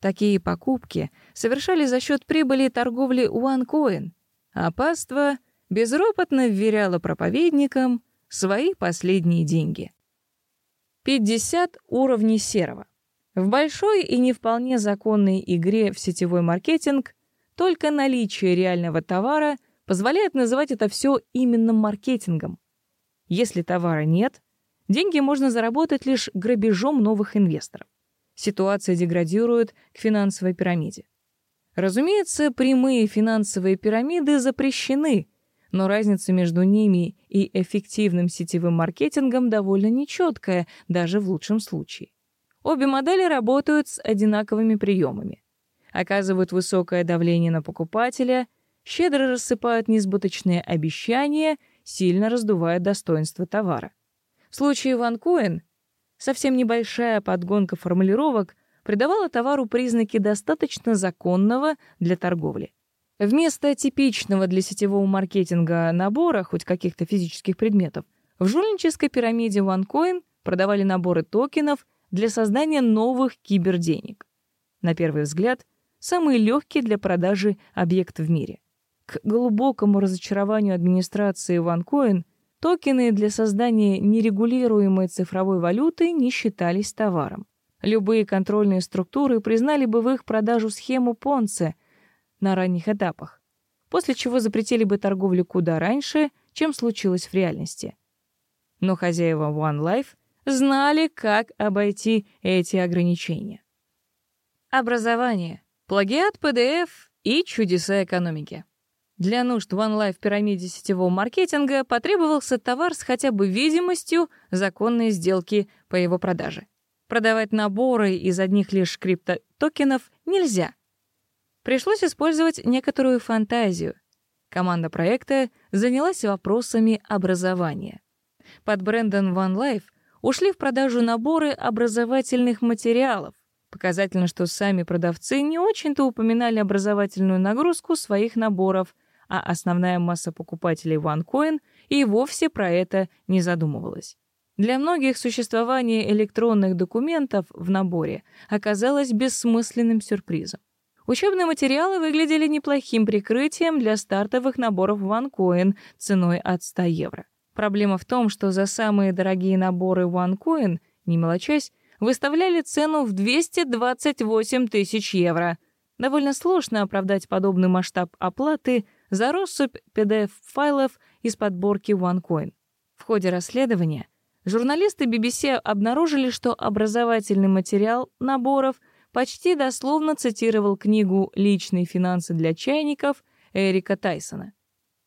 Такие покупки совершали за счет прибыли торговли OneCoin, а паства безропотно вверяла проповедникам свои последние деньги. 50 уровней серого. В большой и не вполне законной игре в сетевой маркетинг только наличие реального товара позволяет называть это все именно маркетингом. Если товара нет, деньги можно заработать лишь грабежом новых инвесторов ситуация деградирует к финансовой пирамиде. Разумеется, прямые финансовые пирамиды запрещены, но разница между ними и эффективным сетевым маркетингом довольно нечеткая, даже в лучшем случае. Обе модели работают с одинаковыми приемами. Оказывают высокое давление на покупателя, щедро рассыпают несбыточные обещания, сильно раздувая достоинство товара. В случае OneCoin совсем небольшая подгонка формулировок придавала товару признаки достаточно законного для торговли. Вместо типичного для сетевого маркетинга набора хоть каких-то физических предметов, в жульнической пирамиде OneCoin продавали наборы токенов для создания новых киберденег. На первый взгляд, самый легкий для продажи объект в мире. К глубокому разочарованию администрации OneCoin токены для создания нерегулируемой цифровой валюты не считались товаром. Любые контрольные структуры признали бы в их продажу схему Понце на ранних этапах, после чего запретили бы торговлю куда раньше, чем случилось в реальности. Но хозяева One Life знали, как обойти эти ограничения. Образование, плагиат PDF и чудеса экономики. Для нужд One Life пирамиде сетевого маркетинга потребовался товар с хотя бы видимостью законной сделки по его продаже. Продавать наборы из одних лишь криптотокенов нельзя. Пришлось использовать некоторую фантазию. Команда проекта занялась вопросами образования. Под брендом One Life ушли в продажу наборы образовательных материалов. Показательно, что сами продавцы не очень-то упоминали образовательную нагрузку своих наборов — а основная масса покупателей OneCoin и вовсе про это не задумывалась. Для многих существование электронных документов в наборе оказалось бессмысленным сюрпризом. Учебные материалы выглядели неплохим прикрытием для стартовых наборов OneCoin ценой от 100 евро. Проблема в том, что за самые дорогие наборы OneCoin, не мелочась, выставляли цену в 228 тысяч евро. Довольно сложно оправдать подобный масштаб оплаты за россыпь PDF-файлов из подборки OneCoin. В ходе расследования журналисты BBC обнаружили, что образовательный материал наборов почти дословно цитировал книгу «Личные финансы для чайников» Эрика Тайсона.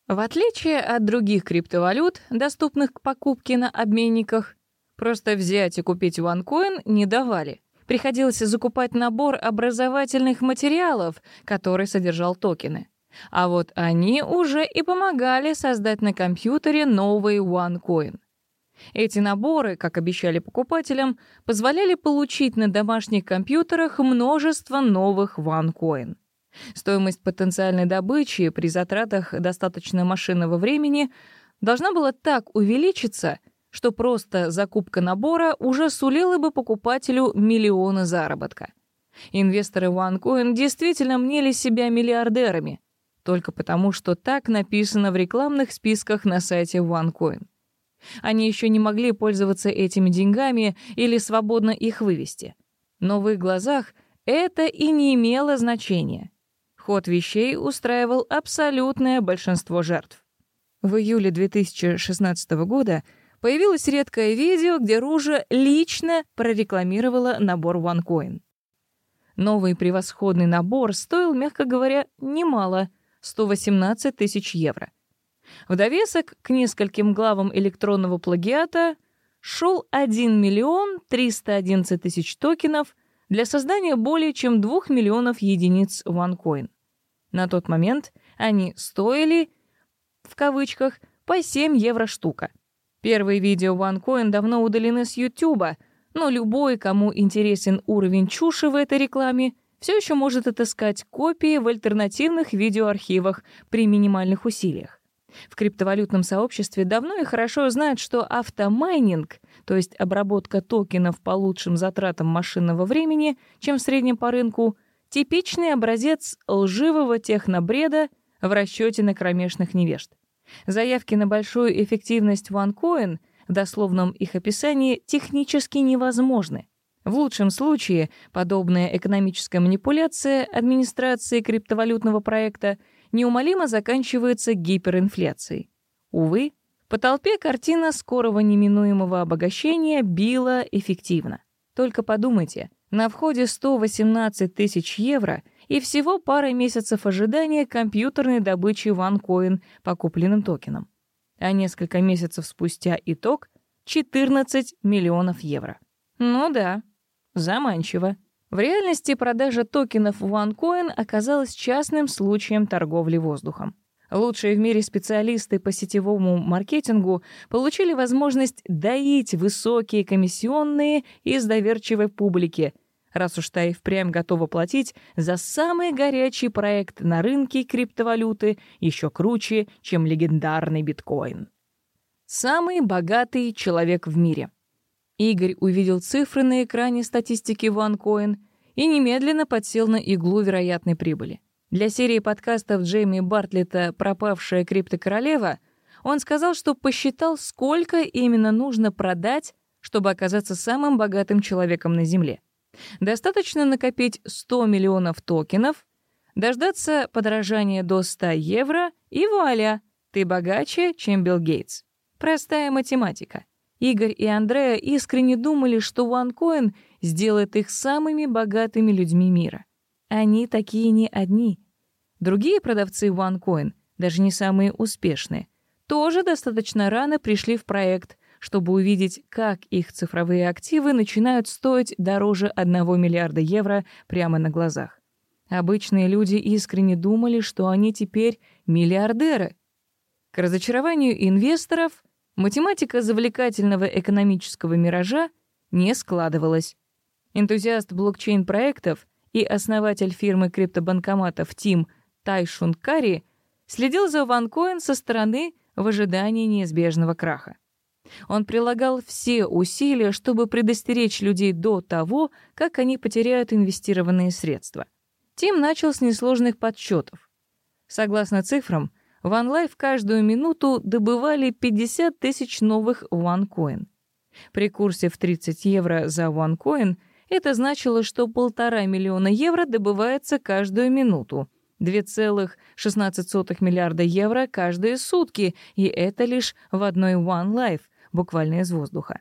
В отличие от других криптовалют, доступных к покупке на обменниках, просто взять и купить OneCoin не давали. Приходилось закупать набор образовательных материалов, который содержал токены. А вот они уже и помогали создать на компьютере новый OneCoin. Эти наборы, как обещали покупателям, позволяли получить на домашних компьютерах множество новых OneCoin. Стоимость потенциальной добычи при затратах достаточно машинного времени должна была так увеличиться, что просто закупка набора уже сулила бы покупателю миллионы заработка. Инвесторы OneCoin действительно мнели себя миллиардерами, только потому, что так написано в рекламных списках на сайте OneCoin. Они еще не могли пользоваться этими деньгами или свободно их вывести. Но в их глазах это и не имело значения. Ход вещей устраивал абсолютное большинство жертв. В июле 2016 года появилось редкое видео, где Ружа лично прорекламировала набор OneCoin. Новый превосходный набор стоил, мягко говоря, немало — 118 тысяч евро. В довесок к нескольким главам электронного плагиата шел 1 миллион 311 тысяч токенов для создания более чем 2 миллионов единиц OneCoin. На тот момент они стоили, в кавычках, по 7 евро штука. Первые видео OneCoin давно удалены с YouTube, но любой, кому интересен уровень чуши в этой рекламе, все еще может отыскать копии в альтернативных видеоархивах при минимальных усилиях. В криптовалютном сообществе давно и хорошо знают, что автомайнинг, то есть обработка токенов по лучшим затратам машинного времени, чем в среднем по рынку, типичный образец лживого технобреда в расчете на кромешных невежд. Заявки на большую эффективность OneCoin в дословном их описании технически невозможны. В лучшем случае подобная экономическая манипуляция администрации криптовалютного проекта неумолимо заканчивается гиперинфляцией. Увы, по толпе картина скорого неминуемого обогащения била эффективно. Только подумайте, на входе 118 тысяч евро и всего пара месяцев ожидания компьютерной добычи OneCoin по купленным токенам. А несколько месяцев спустя итог — 14 миллионов евро. Ну да, Заманчиво. В реальности продажа токенов OneCoin оказалась частным случаем торговли воздухом. Лучшие в мире специалисты по сетевому маркетингу получили возможность доить высокие комиссионные из доверчивой публики, раз уж та и впрямь готова платить за самый горячий проект на рынке криптовалюты еще круче, чем легендарный биткоин. Самый богатый человек в мире. Игорь увидел цифры на экране статистики OneCoin и немедленно подсел на иглу вероятной прибыли. Для серии подкастов Джейми Бартлета «Пропавшая криптокоролева» он сказал, что посчитал, сколько именно нужно продать, чтобы оказаться самым богатым человеком на Земле. Достаточно накопить 100 миллионов токенов, дождаться подорожания до 100 евро, и вуаля, ты богаче, чем Билл Гейтс. Простая математика. Игорь и Андреа искренне думали, что OneCoin сделает их самыми богатыми людьми мира. Они такие не одни. Другие продавцы OneCoin, даже не самые успешные, тоже достаточно рано пришли в проект, чтобы увидеть, как их цифровые активы начинают стоить дороже 1 миллиарда евро прямо на глазах. Обычные люди искренне думали, что они теперь миллиардеры. К разочарованию инвесторов математика завлекательного экономического миража не складывалась. Энтузиаст блокчейн-проектов и основатель фирмы криптобанкоматов Тим Тайшун Кари следил за OneCoin со стороны в ожидании неизбежного краха. Он прилагал все усилия, чтобы предостеречь людей до того, как они потеряют инвестированные средства. Тим начал с несложных подсчетов. Согласно цифрам, в OneLife каждую минуту добывали 50 тысяч новых OneCoin. При курсе в 30 евро за OneCoin — это значило, что полтора миллиона евро добывается каждую минуту, 2,16 миллиарда евро каждые сутки, и это лишь в одной One Life, буквально из воздуха.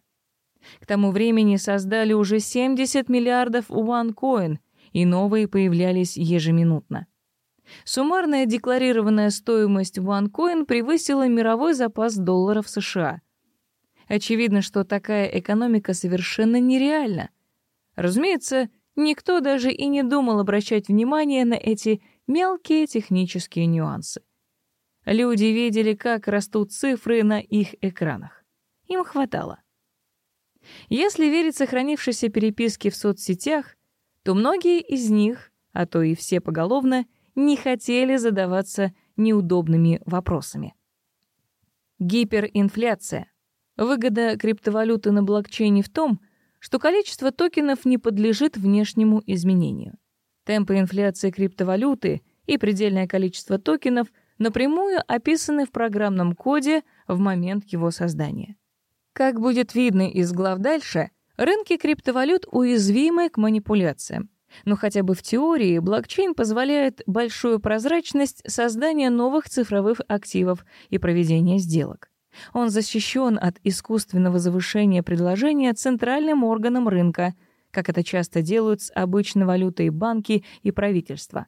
К тому времени создали уже 70 миллиардов OneCoin, и новые появлялись ежеминутно. Суммарная декларированная стоимость OneCoin превысила мировой запас долларов США. Очевидно, что такая экономика совершенно нереальна — Разумеется, никто даже и не думал обращать внимание на эти мелкие технические нюансы. Люди видели, как растут цифры на их экранах. Им хватало. Если верить сохранившейся переписке в соцсетях, то многие из них, а то и все поголовно, не хотели задаваться неудобными вопросами. Гиперинфляция. Выгода криптовалюты на блокчейне в том, что количество токенов не подлежит внешнему изменению. Темпы инфляции криптовалюты и предельное количество токенов напрямую описаны в программном коде в момент его создания. Как будет видно из глав дальше, рынки криптовалют уязвимы к манипуляциям. Но хотя бы в теории блокчейн позволяет большую прозрачность создания новых цифровых активов и проведения сделок. Он защищен от искусственного завышения предложения центральным органом рынка, как это часто делают с обычной валютой банки и правительства.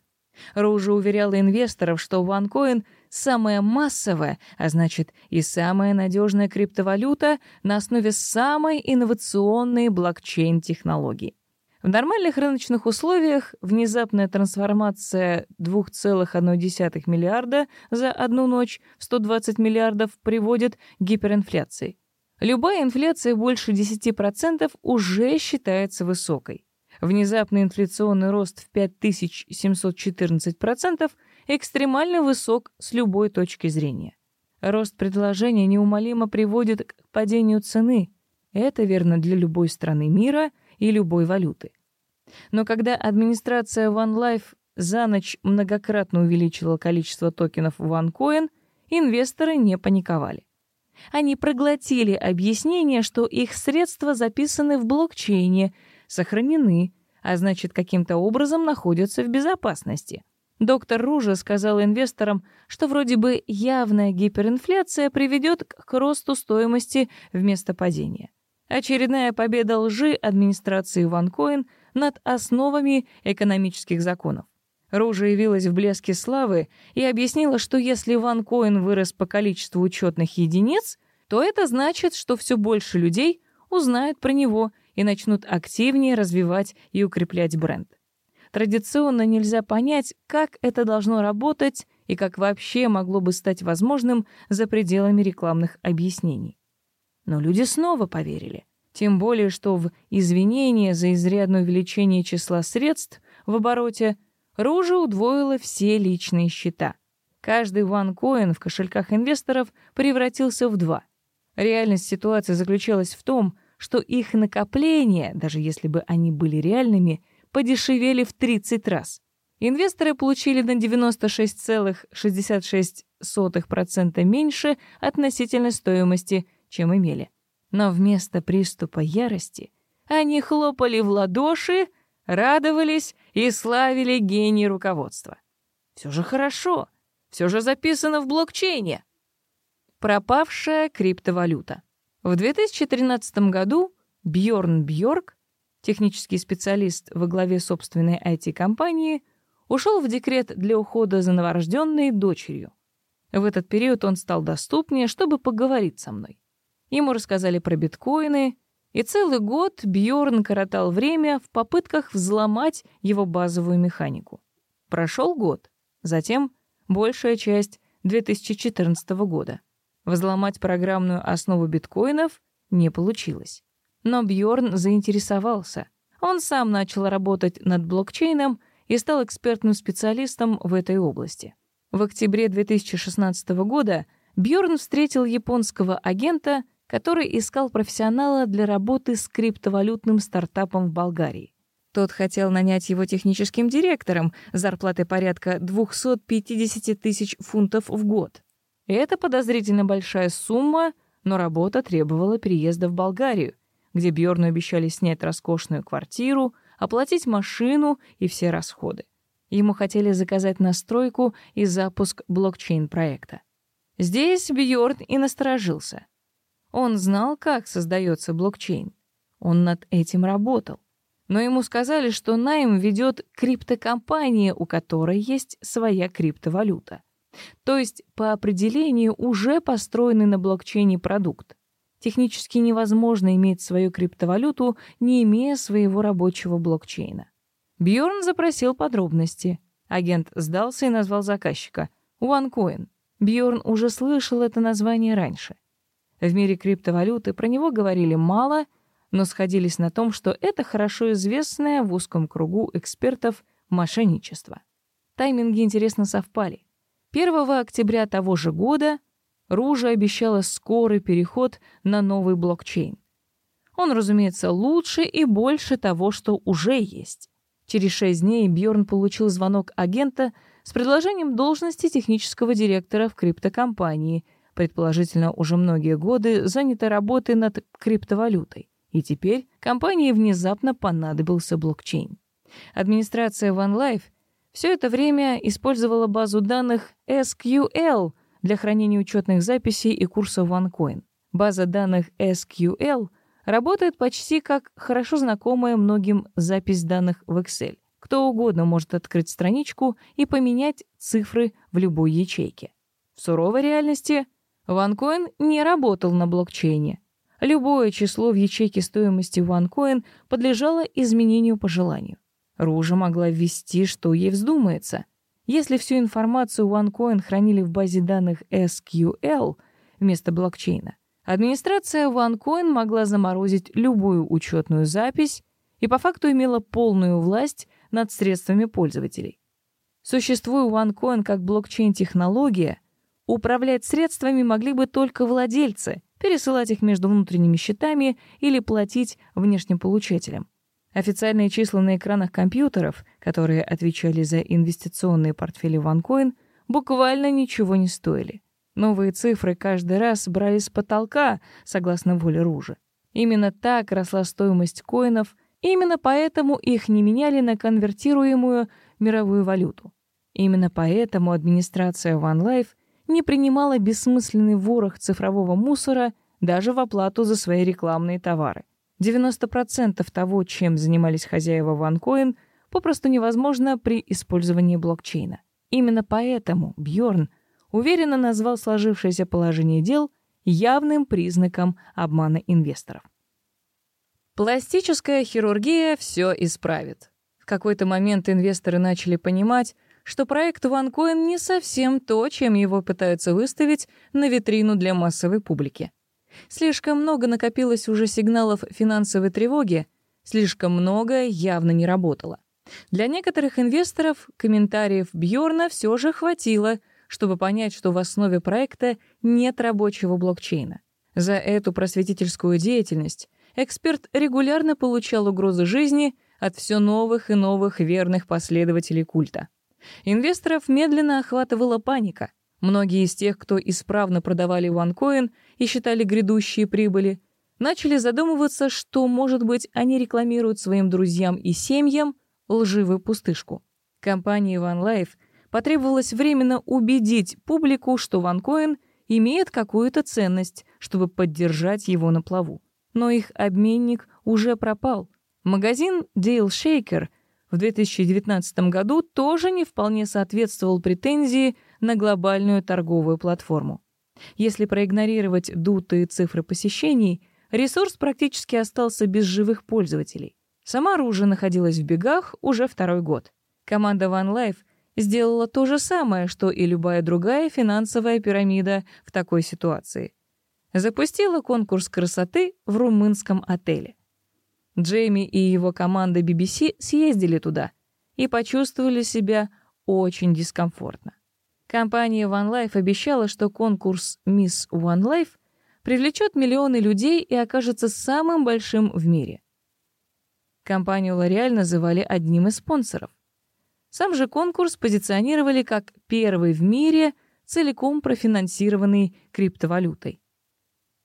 Ружа уверяла инвесторов, что OneCoin — самая массовая, а значит и самая надежная криптовалюта на основе самой инновационной блокчейн-технологии. В нормальных рыночных условиях внезапная трансформация 2,1 миллиарда за одну ночь в 120 миллиардов приводит к гиперинфляции. Любая инфляция больше 10% уже считается высокой. Внезапный инфляционный рост в 5714% экстремально высок с любой точки зрения. Рост предложения неумолимо приводит к падению цены. Это верно для любой страны мира — и любой валюты. Но когда администрация OneLife за ночь многократно увеличила количество токенов OneCoin, инвесторы не паниковали. Они проглотили объяснение, что их средства записаны в блокчейне, сохранены, а значит, каким-то образом находятся в безопасности. Доктор Ружа сказал инвесторам, что вроде бы явная гиперинфляция приведет к росту стоимости вместо падения. Очередная победа лжи администрации OneCoin над основами экономических законов. Ружа явилась в блеске славы и объяснила, что если OneCoin вырос по количеству учетных единиц, то это значит, что все больше людей узнают про него и начнут активнее развивать и укреплять бренд. Традиционно нельзя понять, как это должно работать и как вообще могло бы стать возможным за пределами рекламных объяснений. Но люди снова поверили. Тем более, что в извинение за изрядное увеличение числа средств в обороте Ружа удвоила все личные счета. Каждый OneCoin в кошельках инвесторов превратился в два. Реальность ситуации заключалась в том, что их накопления, даже если бы они были реальными, подешевели в 30 раз. Инвесторы получили на 96,66% меньше относительной стоимости, чем имели. Но вместо приступа ярости они хлопали в ладоши, радовались и славили гений руководства. Все же хорошо, все же записано в блокчейне. Пропавшая криптовалюта. В 2013 году Бьорн Бьорк, технический специалист во главе собственной IT-компании, ушел в декрет для ухода за новорожденной дочерью. В этот период он стал доступнее, чтобы поговорить со мной. Ему рассказали про биткоины, и целый год Бьорн коротал время в попытках взломать его базовую механику. Прошел год, затем большая часть 2014 года. Взломать программную основу биткоинов не получилось. Но Бьорн заинтересовался. Он сам начал работать над блокчейном и стал экспертным специалистом в этой области. В октябре 2016 года Бьорн встретил японского агента, который искал профессионала для работы с криптовалютным стартапом в Болгарии. Тот хотел нанять его техническим директором зарплатой порядка 250 тысяч фунтов в год. Это подозрительно большая сумма, но работа требовала переезда в Болгарию, где Бьорну обещали снять роскошную квартиру, оплатить машину и все расходы. Ему хотели заказать настройку и запуск блокчейн-проекта. Здесь Бьорн и насторожился. Он знал, как создается блокчейн. Он над этим работал. Но ему сказали, что найм ведет криптокомпания, у которой есть своя криптовалюта. То есть, по определению, уже построенный на блокчейне продукт. Технически невозможно иметь свою криптовалюту, не имея своего рабочего блокчейна. Бьорн запросил подробности. Агент сдался и назвал заказчика — OneCoin. Бьорн уже слышал это название раньше. В мире криптовалюты про него говорили мало, но сходились на том, что это хорошо известное в узком кругу экспертов мошенничество. Тайминги интересно совпали. 1 октября того же года Ружа обещала скорый переход на новый блокчейн. Он, разумеется, лучше и больше того, что уже есть. Через шесть дней Бьорн получил звонок агента с предложением должности технического директора в криптокомпании — предположительно уже многие годы, заняты работой над криптовалютой. И теперь компании внезапно понадобился блокчейн. Администрация OneLife все это время использовала базу данных SQL для хранения учетных записей и курса OneCoin. База данных SQL работает почти как хорошо знакомая многим запись данных в Excel. Кто угодно может открыть страничку и поменять цифры в любой ячейке. В суровой реальности OneCoin не работал на блокчейне. Любое число в ячейке стоимости OneCoin подлежало изменению по желанию. Ружа могла ввести, что ей вздумается. Если всю информацию OneCoin хранили в базе данных SQL вместо блокчейна, администрация OneCoin могла заморозить любую учетную запись и по факту имела полную власть над средствами пользователей. Существуя OneCoin как блокчейн-технология, Управлять средствами могли бы только владельцы, пересылать их между внутренними счетами или платить внешним получателям. Официальные числа на экранах компьютеров, которые отвечали за инвестиционные портфели OneCoin, буквально ничего не стоили. Новые цифры каждый раз брали с потолка, согласно воле Ружи. Именно так росла стоимость коинов, именно поэтому их не меняли на конвертируемую мировую валюту. Именно поэтому администрация OneLife не принимала бессмысленный ворох цифрового мусора даже в оплату за свои рекламные товары. 90% того, чем занимались хозяева OneCoin, попросту невозможно при использовании блокчейна. Именно поэтому Бьорн уверенно назвал сложившееся положение дел явным признаком обмана инвесторов. Пластическая хирургия все исправит. В какой-то момент инвесторы начали понимать, что проект OneCoin не совсем то, чем его пытаются выставить на витрину для массовой публики. Слишком много накопилось уже сигналов финансовой тревоги, слишком много явно не работало. Для некоторых инвесторов комментариев Бьорна все же хватило, чтобы понять, что в основе проекта нет рабочего блокчейна. За эту просветительскую деятельность эксперт регулярно получал угрозы жизни от все новых и новых верных последователей культа. Инвесторов медленно охватывала паника. Многие из тех, кто исправно продавали OneCoin и считали грядущие прибыли, начали задумываться, что, может быть, они рекламируют своим друзьям и семьям лживую пустышку. Компании OneLife потребовалось временно убедить публику, что OneCoin имеет какую-то ценность, чтобы поддержать его на плаву. Но их обменник уже пропал. Магазин Deal Shaker — в 2019 году тоже не вполне соответствовал претензии на глобальную торговую платформу. Если проигнорировать дутые цифры посещений, ресурс практически остался без живых пользователей. Сама Ружа находилась в бегах уже второй год. Команда OneLife сделала то же самое, что и любая другая финансовая пирамида в такой ситуации. Запустила конкурс красоты в румынском отеле. Джейми и его команда BBC съездили туда и почувствовали себя очень дискомфортно. Компания One Life обещала, что конкурс Miss One Life привлечет миллионы людей и окажется самым большим в мире. Компанию L'Oreal называли одним из спонсоров. Сам же конкурс позиционировали как первый в мире, целиком профинансированный криптовалютой.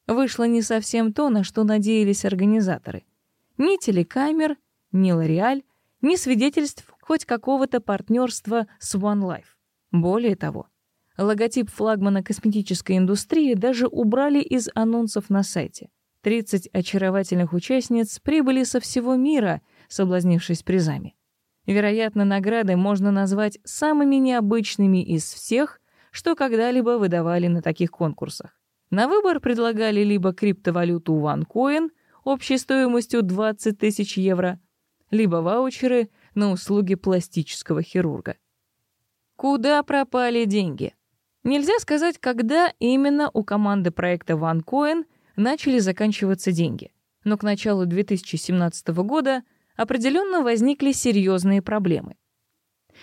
Вышло не совсем то, на что надеялись организаторы — ни телекамер, ни Лореаль, ни свидетельств хоть какого-то партнерства с One Life. Более того, логотип флагмана косметической индустрии даже убрали из анонсов на сайте. 30 очаровательных участниц прибыли со всего мира, соблазнившись призами. Вероятно, награды можно назвать самыми необычными из всех, что когда-либо выдавали на таких конкурсах. На выбор предлагали либо криптовалюту OneCoin — общей стоимостью 20 тысяч евро, либо ваучеры на услуги пластического хирурга. Куда пропали деньги? Нельзя сказать, когда именно у команды проекта OneCoin начали заканчиваться деньги. Но к началу 2017 года определенно возникли серьезные проблемы.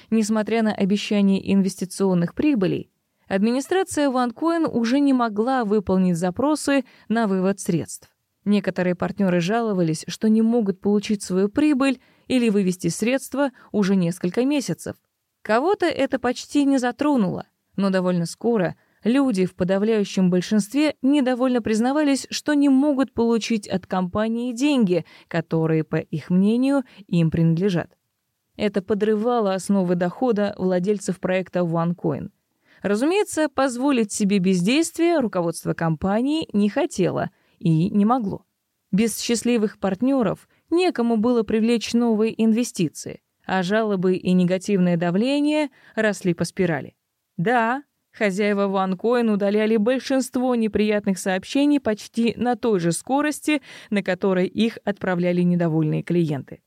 Несмотря на обещание инвестиционных прибылей, администрация OneCoin уже не могла выполнить запросы на вывод средств. Некоторые партнеры жаловались, что не могут получить свою прибыль или вывести средства уже несколько месяцев. Кого-то это почти не затронуло, но довольно скоро люди в подавляющем большинстве недовольно признавались, что не могут получить от компании деньги, которые, по их мнению, им принадлежат. Это подрывало основы дохода владельцев проекта OneCoin. Разумеется, позволить себе бездействие руководство компании не хотело — и не могло. Без счастливых партнеров некому было привлечь новые инвестиции, а жалобы и негативное давление росли по спирали. Да, хозяева OneCoin удаляли большинство неприятных сообщений почти на той же скорости, на которой их отправляли недовольные клиенты.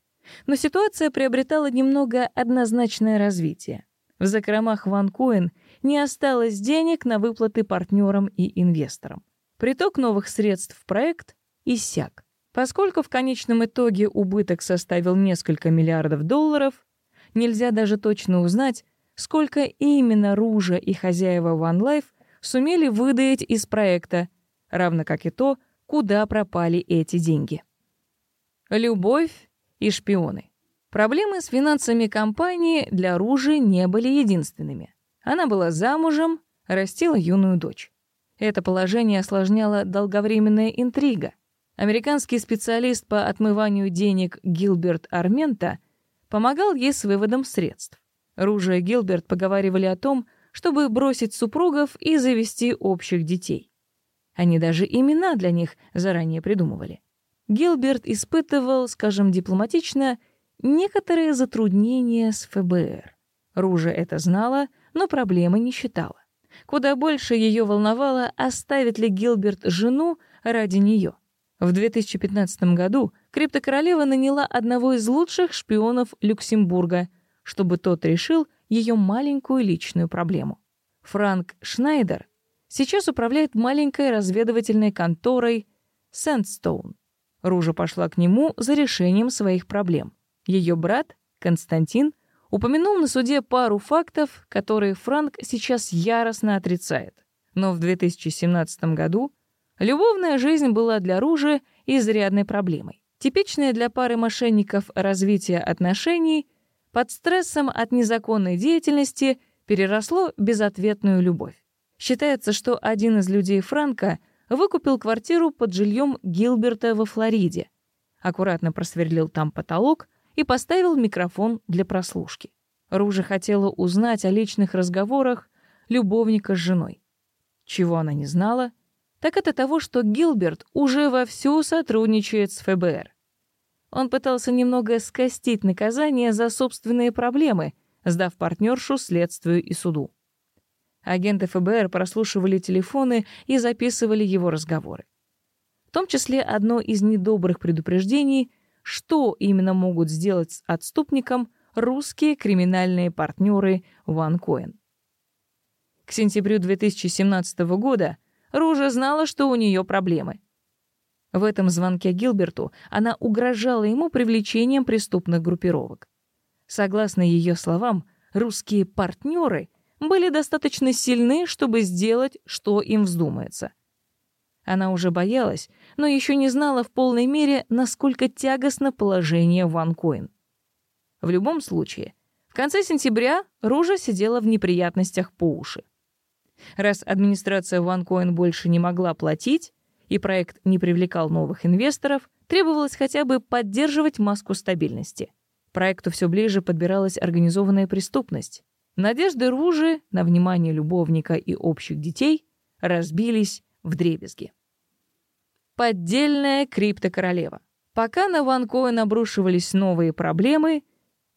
Но ситуация приобретала немного однозначное развитие. В закромах OneCoin не осталось денег на выплаты партнерам и инвесторам. Приток новых средств в проект иссяк. Поскольку в конечном итоге убыток составил несколько миллиардов долларов, нельзя даже точно узнать, сколько именно Ружа и хозяева One Life сумели выдаять из проекта, равно как и то, куда пропали эти деньги. Любовь и шпионы. Проблемы с финансами компании для Ружи не были единственными. Она была замужем, растила юную дочь. Это положение осложняла долговременная интрига. Американский специалист по отмыванию денег Гилберт Армента помогал ей с выводом средств. Ружа и Гилберт поговаривали о том, чтобы бросить супругов и завести общих детей. Они даже имена для них заранее придумывали. Гилберт испытывал, скажем дипломатично, некоторые затруднения с ФБР. Ружа это знала, но проблемы не считала. Куда больше ее волновало, оставит ли Гилберт жену ради нее. В 2015 году криптокоролева наняла одного из лучших шпионов Люксембурга, чтобы тот решил, ее маленькую личную проблему. Франк Шнайдер сейчас управляет маленькой разведывательной конторой Сэндстоун. Ружа пошла к нему за решением своих проблем. Ее брат, Константин, упомянул на суде пару фактов, которые Франк сейчас яростно отрицает. Но в 2017 году любовная жизнь была для Ружи изрядной проблемой. Типичное для пары мошенников развитие отношений под стрессом от незаконной деятельности переросло в безответную любовь. Считается, что один из людей Франка выкупил квартиру под жильем Гилберта во Флориде, аккуратно просверлил там потолок и поставил микрофон для прослушки. Ружа хотела узнать о личных разговорах любовника с женой. Чего она не знала, так это того, что Гилберт уже вовсю сотрудничает с ФБР. Он пытался немного скостить наказание за собственные проблемы, сдав партнершу следствию и суду. Агенты ФБР прослушивали телефоны и записывали его разговоры. В том числе одно из недобрых предупреждений, что именно могут сделать с отступником русские криминальные партнеры OneCoin. К сентябрю 2017 года Ружа знала, что у нее проблемы. В этом звонке Гилберту она угрожала ему привлечением преступных группировок. Согласно ее словам, русские партнеры были достаточно сильны, чтобы сделать, что им вздумается. Она уже боялась, но еще не знала в полной мере, насколько тягостно положение OneCoin. В любом случае, в конце сентября Ружа сидела в неприятностях по уши. Раз администрация OneCoin больше не могла платить, и проект не привлекал новых инвесторов, требовалось хотя бы поддерживать маску стабильности. Проекту все ближе подбиралась организованная преступность. Надежды Ружи на внимание любовника и общих детей разбились в дребезги. Поддельная криптокоролева. Пока на OneCoin обрушивались новые проблемы,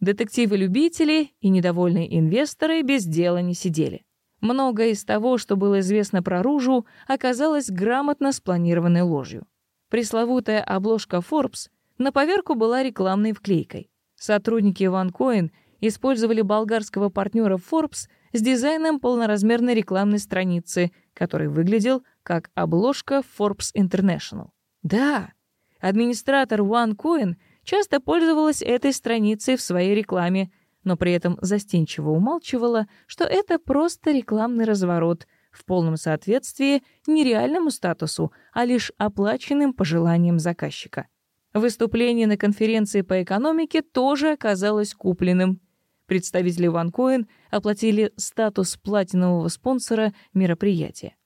детективы-любители и недовольные инвесторы без дела не сидели. Многое из того, что было известно про Ружу, оказалось грамотно спланированной ложью. Пресловутая обложка Forbes на поверку была рекламной вклейкой. Сотрудники OneCoin использовали болгарского партнера Forbes с дизайном полноразмерной рекламной страницы, который выглядел как обложка Forbes International. Да, администратор OneCoin часто пользовалась этой страницей в своей рекламе, но при этом застенчиво умалчивала, что это просто рекламный разворот в полном соответствии не реальному статусу, а лишь оплаченным пожеланиям заказчика. Выступление на конференции по экономике тоже оказалось купленным. Представители OneCoin оплатили статус платинового спонсора мероприятия.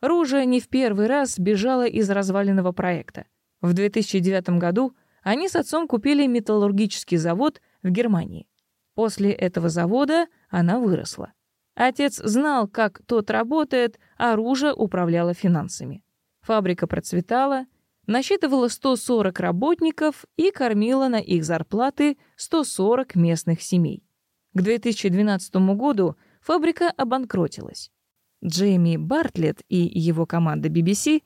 Ружа не в первый раз бежала из разваленного проекта. В 2009 году они с отцом купили металлургический завод в Германии. После этого завода она выросла. Отец знал, как тот работает, а Ружа управляла финансами. Фабрика процветала, насчитывала 140 работников и кормила на их зарплаты 140 местных семей. К 2012 году фабрика обанкротилась. Джейми Бартлетт и его команда BBC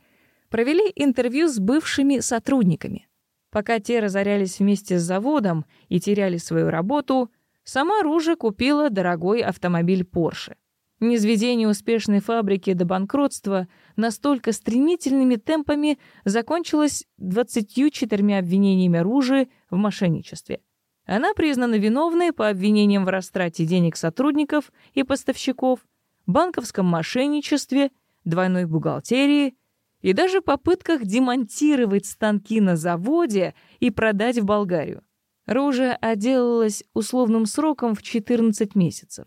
провели интервью с бывшими сотрудниками. Пока те разорялись вместе с заводом и теряли свою работу, Сама Ружа купила дорогой автомобиль Porsche. Низведение успешной фабрики до банкротства настолько стремительными темпами закончилось 24 обвинениями Ружи в мошенничестве. Она признана виновной по обвинениям в растрате денег сотрудников и поставщиков, банковском мошенничестве, двойной бухгалтерии и даже попытках демонтировать станки на заводе и продать в Болгарию. Ружа отделалась условным сроком в 14 месяцев.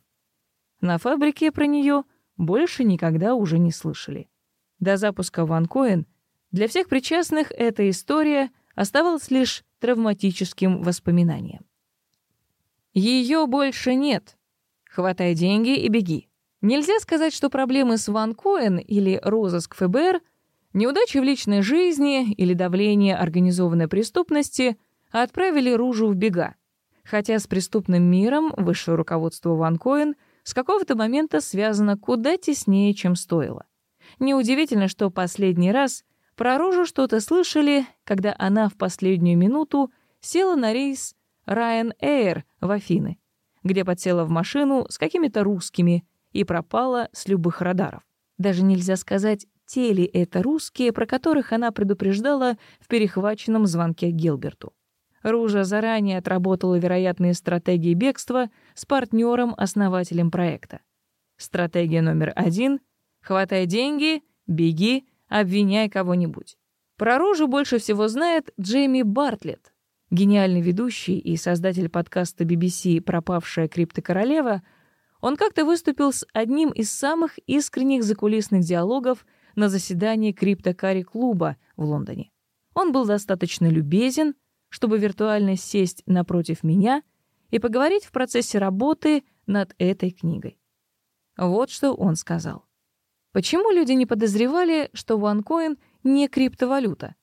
На фабрике про нее больше никогда уже не слышали. До запуска OneCoin для всех причастных эта история оставалась лишь травматическим воспоминанием. Ее больше нет. Хватай деньги и беги. Нельзя сказать, что проблемы с OneCoin или розыск ФБР, неудачи в личной жизни или давление организованной преступности — отправили Ружу в бега. Хотя с преступным миром высшее руководство Ванкоин с какого-то момента связано куда теснее, чем стоило. Неудивительно, что последний раз про Ружу что-то слышали, когда она в последнюю минуту села на рейс Ryanair в Афины, где подсела в машину с какими-то русскими и пропала с любых радаров. Даже нельзя сказать, те ли это русские, про которых она предупреждала в перехваченном звонке Гилберту. Ружа заранее отработала вероятные стратегии бегства с партнером-основателем проекта. Стратегия номер один — хватай деньги, беги, обвиняй кого-нибудь. Про Ружу больше всего знает Джейми Бартлетт, гениальный ведущий и создатель подкаста BBC «Пропавшая криптокоролева», он как-то выступил с одним из самых искренних закулисных диалогов на заседании криптокари-клуба в Лондоне. Он был достаточно любезен, чтобы виртуально сесть напротив меня и поговорить в процессе работы над этой книгой. Вот что он сказал. Почему люди не подозревали, что OneCoin не криптовалюта?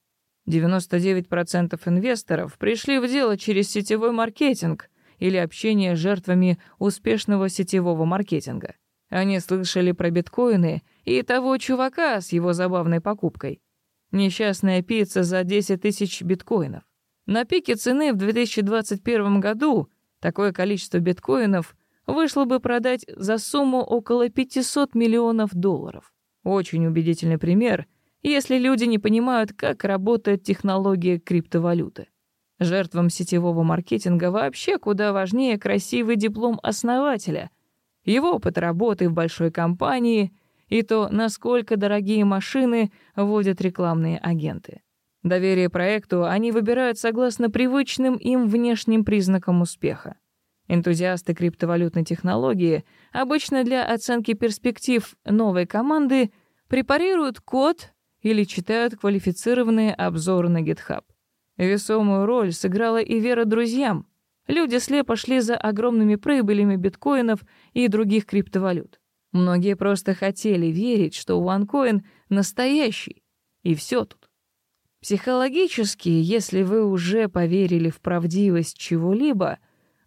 99% инвесторов пришли в дело через сетевой маркетинг или общение с жертвами успешного сетевого маркетинга. Они слышали про биткоины и того чувака с его забавной покупкой. Несчастная пицца за 10 тысяч биткоинов. На пике цены в 2021 году такое количество биткоинов вышло бы продать за сумму около 500 миллионов долларов. Очень убедительный пример, если люди не понимают, как работает технология криптовалюты. Жертвам сетевого маркетинга вообще куда важнее красивый диплом основателя, его опыт работы в большой компании и то, насколько дорогие машины водят рекламные агенты. Доверие проекту они выбирают согласно привычным им внешним признакам успеха. Энтузиасты криптовалютной технологии обычно для оценки перспектив новой команды препарируют код или читают квалифицированные обзоры на GitHub. Весомую роль сыграла и вера друзьям. Люди слепо шли за огромными прибылями биткоинов и других криптовалют. Многие просто хотели верить, что OneCoin настоящий, и все тут. Психологически, если вы уже поверили в правдивость чего-либо,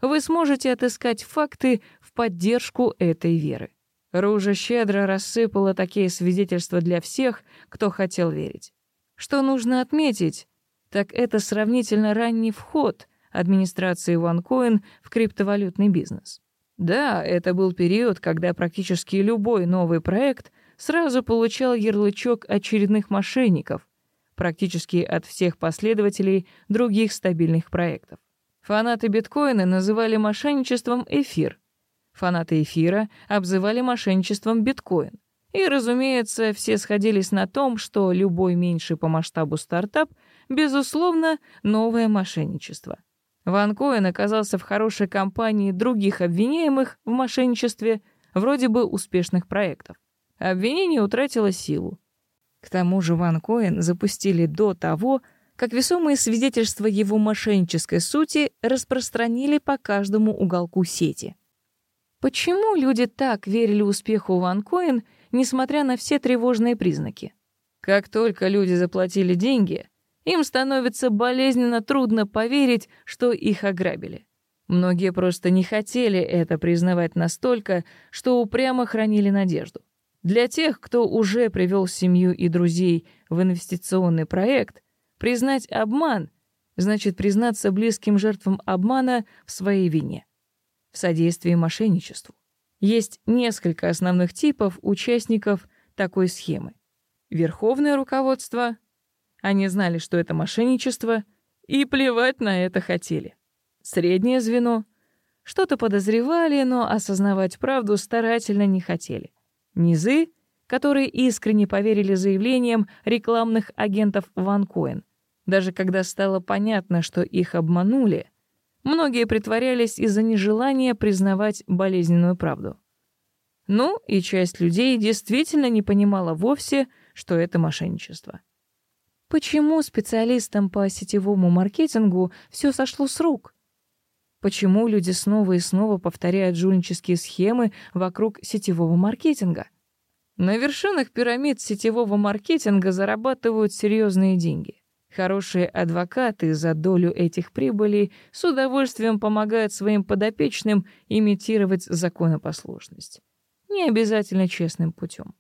вы сможете отыскать факты в поддержку этой веры. Ружа щедро рассыпала такие свидетельства для всех, кто хотел верить. Что нужно отметить, так это сравнительно ранний вход администрации OneCoin в криптовалютный бизнес. Да, это был период, когда практически любой новый проект сразу получал ярлычок очередных мошенников, практически от всех последователей других стабильных проектов. Фанаты биткоина называли мошенничеством эфир. Фанаты эфира обзывали мошенничеством биткоин. И, разумеется, все сходились на том, что любой меньший по масштабу стартап — Безусловно, новое мошенничество. Ван Коэн оказался в хорошей компании других обвиняемых в мошенничестве, вроде бы успешных проектов. Обвинение утратило силу. К тому же Ван Коэн запустили до того, как весомые свидетельства его мошеннической сути распространили по каждому уголку сети. Почему люди так верили успеху Ван Коэн, несмотря на все тревожные признаки? Как только люди заплатили деньги, им становится болезненно трудно поверить, что их ограбили. Многие просто не хотели это признавать настолько, что упрямо хранили надежду. Для тех, кто уже привел семью и друзей в инвестиционный проект, признать обман значит признаться близким жертвам обмана в своей вине, в содействии мошенничеству. Есть несколько основных типов участников такой схемы. Верховное руководство, они знали, что это мошенничество, и плевать на это хотели. Среднее звено что-то подозревали, но осознавать правду старательно не хотели. Низы, которые искренне поверили заявлениям рекламных агентов OneCoin, даже когда стало понятно, что их обманули, многие притворялись из-за нежелания признавать болезненную правду. Ну, и часть людей действительно не понимала вовсе, что это мошенничество. Почему специалистам по сетевому маркетингу все сошло с рук? Почему люди снова и снова повторяют жульнические схемы вокруг сетевого маркетинга? На вершинах пирамид сетевого маркетинга зарабатывают серьезные деньги. Хорошие адвокаты за долю этих прибылей с удовольствием помогают своим подопечным имитировать законопослушность. Не обязательно честным путем.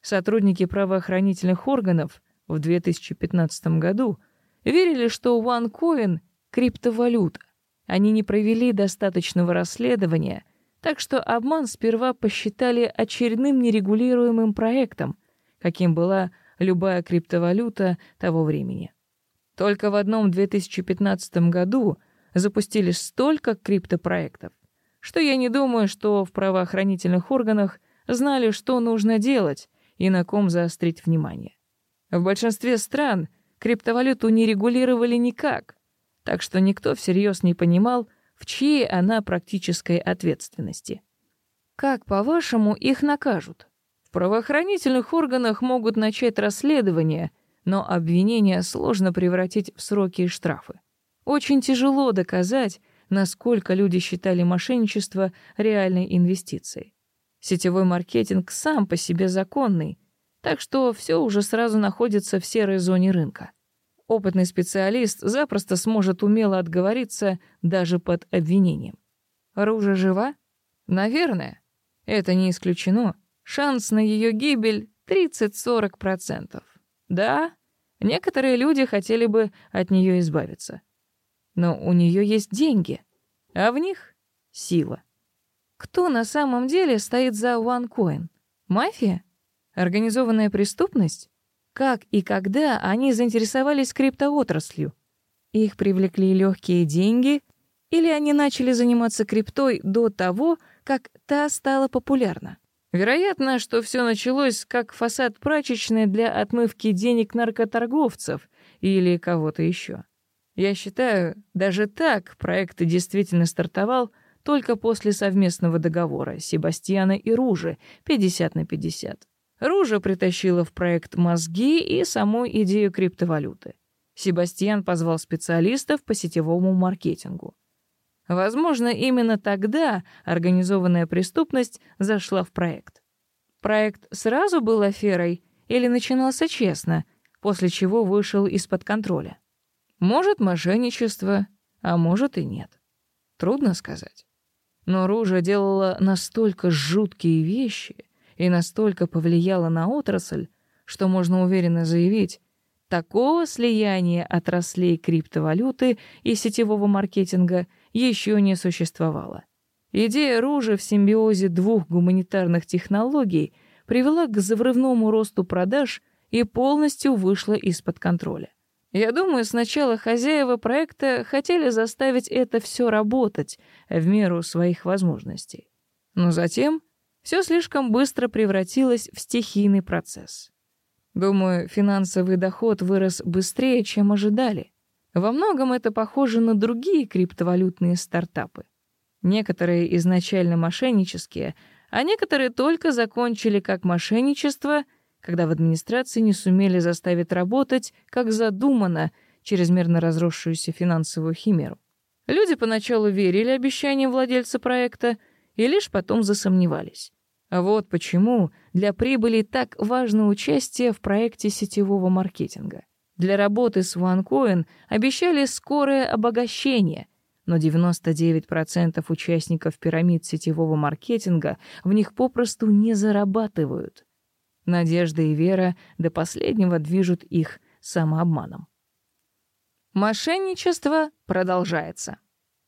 Сотрудники правоохранительных органов — в 2015 году верили, что OneCoin — криптовалюта, Они не провели достаточного расследования, так что обман сперва посчитали очередным нерегулируемым проектом, каким была любая криптовалюта того времени. Только в одном 2015 году запустили столько криптопроектов, что я не думаю, что в правоохранительных органах знали, что нужно делать и на ком заострить внимание. В большинстве стран криптовалюту не регулировали никак, так что никто всерьез не понимал, в чьей она практической ответственности. Как, по-вашему, их накажут? В правоохранительных органах могут начать расследование, но обвинения сложно превратить в сроки и штрафы. Очень тяжело доказать, насколько люди считали мошенничество реальной инвестицией. Сетевой маркетинг сам по себе законный, так что все уже сразу находится в серой зоне рынка. Опытный специалист запросто сможет умело отговориться даже под обвинением. Ружа жива? Наверное. Это не исключено. Шанс на ее гибель 30-40%. Да, некоторые люди хотели бы от нее избавиться. Но у нее есть деньги, а в них — сила. Кто на самом деле стоит за OneCoin? Мафия? Организованная преступность? Как и когда они заинтересовались криптоотраслью? Их привлекли легкие деньги или они начали заниматься криптой до того, как та стала популярна? Вероятно, что все началось как фасад прачечной для отмывки денег наркоторговцев или кого-то еще. Я считаю, даже так проект действительно стартовал только после совместного договора Себастьяна и Ружи 50 на 50. Ружа притащила в проект мозги и саму идею криптовалюты. Себастьян позвал специалистов по сетевому маркетингу. Возможно, именно тогда организованная преступность зашла в проект. Проект сразу был аферой или начинался честно, после чего вышел из-под контроля. Может, мошенничество, а может и нет. Трудно сказать. Но Ружа делала настолько жуткие вещи, и настолько повлияла на отрасль, что можно уверенно заявить, такого слияния отраслей криптовалюты и сетевого маркетинга еще не существовало. Идея Ружа в симбиозе двух гуманитарных технологий привела к взрывному росту продаж и полностью вышла из-под контроля. Я думаю, сначала хозяева проекта хотели заставить это все работать в меру своих возможностей. Но затем все слишком быстро превратилось в стихийный процесс. Думаю, финансовый доход вырос быстрее, чем ожидали. Во многом это похоже на другие криптовалютные стартапы. Некоторые изначально мошеннические, а некоторые только закончили как мошенничество, когда в администрации не сумели заставить работать, как задумано, чрезмерно разросшуюся финансовую химеру. Люди поначалу верили обещаниям владельца проекта — и лишь потом засомневались. А вот почему для прибыли так важно участие в проекте сетевого маркетинга. Для работы с OneCoin обещали скорое обогащение, но 99% участников пирамид сетевого маркетинга в них попросту не зарабатывают. Надежда и вера до последнего движут их самообманом. Мошенничество продолжается.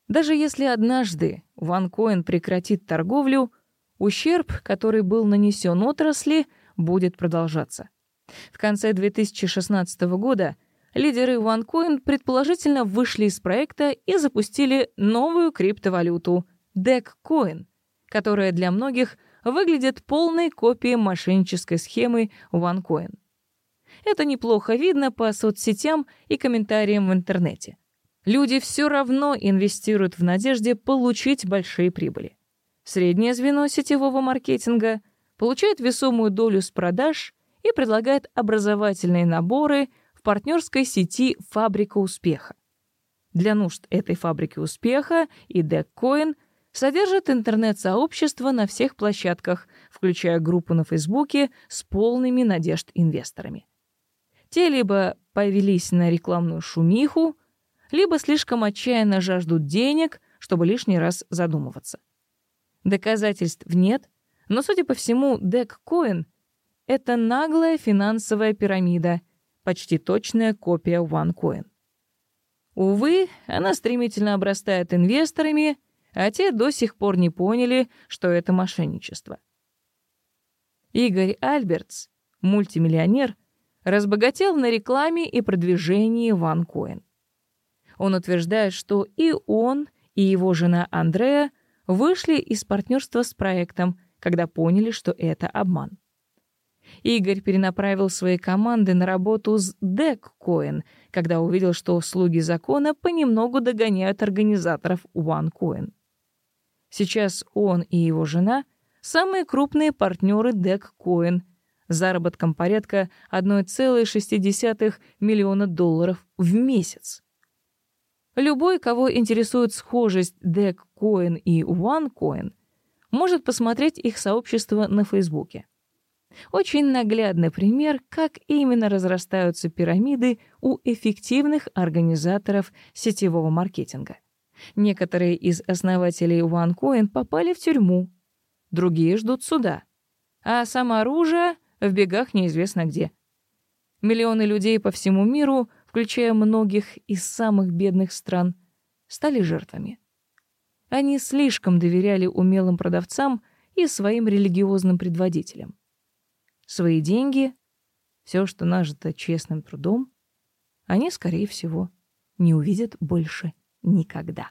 Даже если однажды OneCoin прекратит торговлю, ущерб, который был нанесен отрасли, будет продолжаться. В конце 2016 года лидеры OneCoin предположительно вышли из проекта и запустили новую криптовалюту — DeckCoin, которая для многих выглядит полной копией мошеннической схемы OneCoin. Это неплохо видно по соцсетям и комментариям в интернете. Люди все равно инвестируют в надежде получить большие прибыли. Среднее звено сетевого маркетинга получает весомую долю с продаж и предлагает образовательные наборы в партнерской сети «Фабрика успеха». Для нужд этой фабрики успеха и DeckCoin содержит интернет-сообщество на всех площадках, включая группу на Фейсбуке с полными надежд инвесторами. Те либо повелись на рекламную шумиху, либо слишком отчаянно жаждут денег, чтобы лишний раз задумываться. Доказательств нет, но, судя по всему, DeckCoin — это наглая финансовая пирамида, почти точная копия OneCoin. Увы, она стремительно обрастает инвесторами, а те до сих пор не поняли, что это мошенничество. Игорь Альбертс, мультимиллионер, разбогател на рекламе и продвижении OneCoin. Он утверждает, что и он, и его жена Андреа вышли из партнерства с проектом, когда поняли, что это обман. Игорь перенаправил свои команды на работу с DeckCoin, когда увидел, что слуги закона понемногу догоняют организаторов OneCoin. Сейчас он и его жена — самые крупные партнеры DeckCoin, заработком порядка 1,6 миллиона долларов в месяц. Любой, кого интересует схожесть DeckCoin и OneCoin, может посмотреть их сообщество на Фейсбуке. Очень наглядный пример, как именно разрастаются пирамиды у эффективных организаторов сетевого маркетинга. Некоторые из основателей OneCoin попали в тюрьму, другие ждут суда, а само оружие в бегах неизвестно где. Миллионы людей по всему миру, включая многих из самых бедных стран, стали жертвами. Они слишком доверяли умелым продавцам и своим религиозным предводителям. Свои деньги, все, что нажито честным трудом, они, скорее всего, не увидят больше никогда.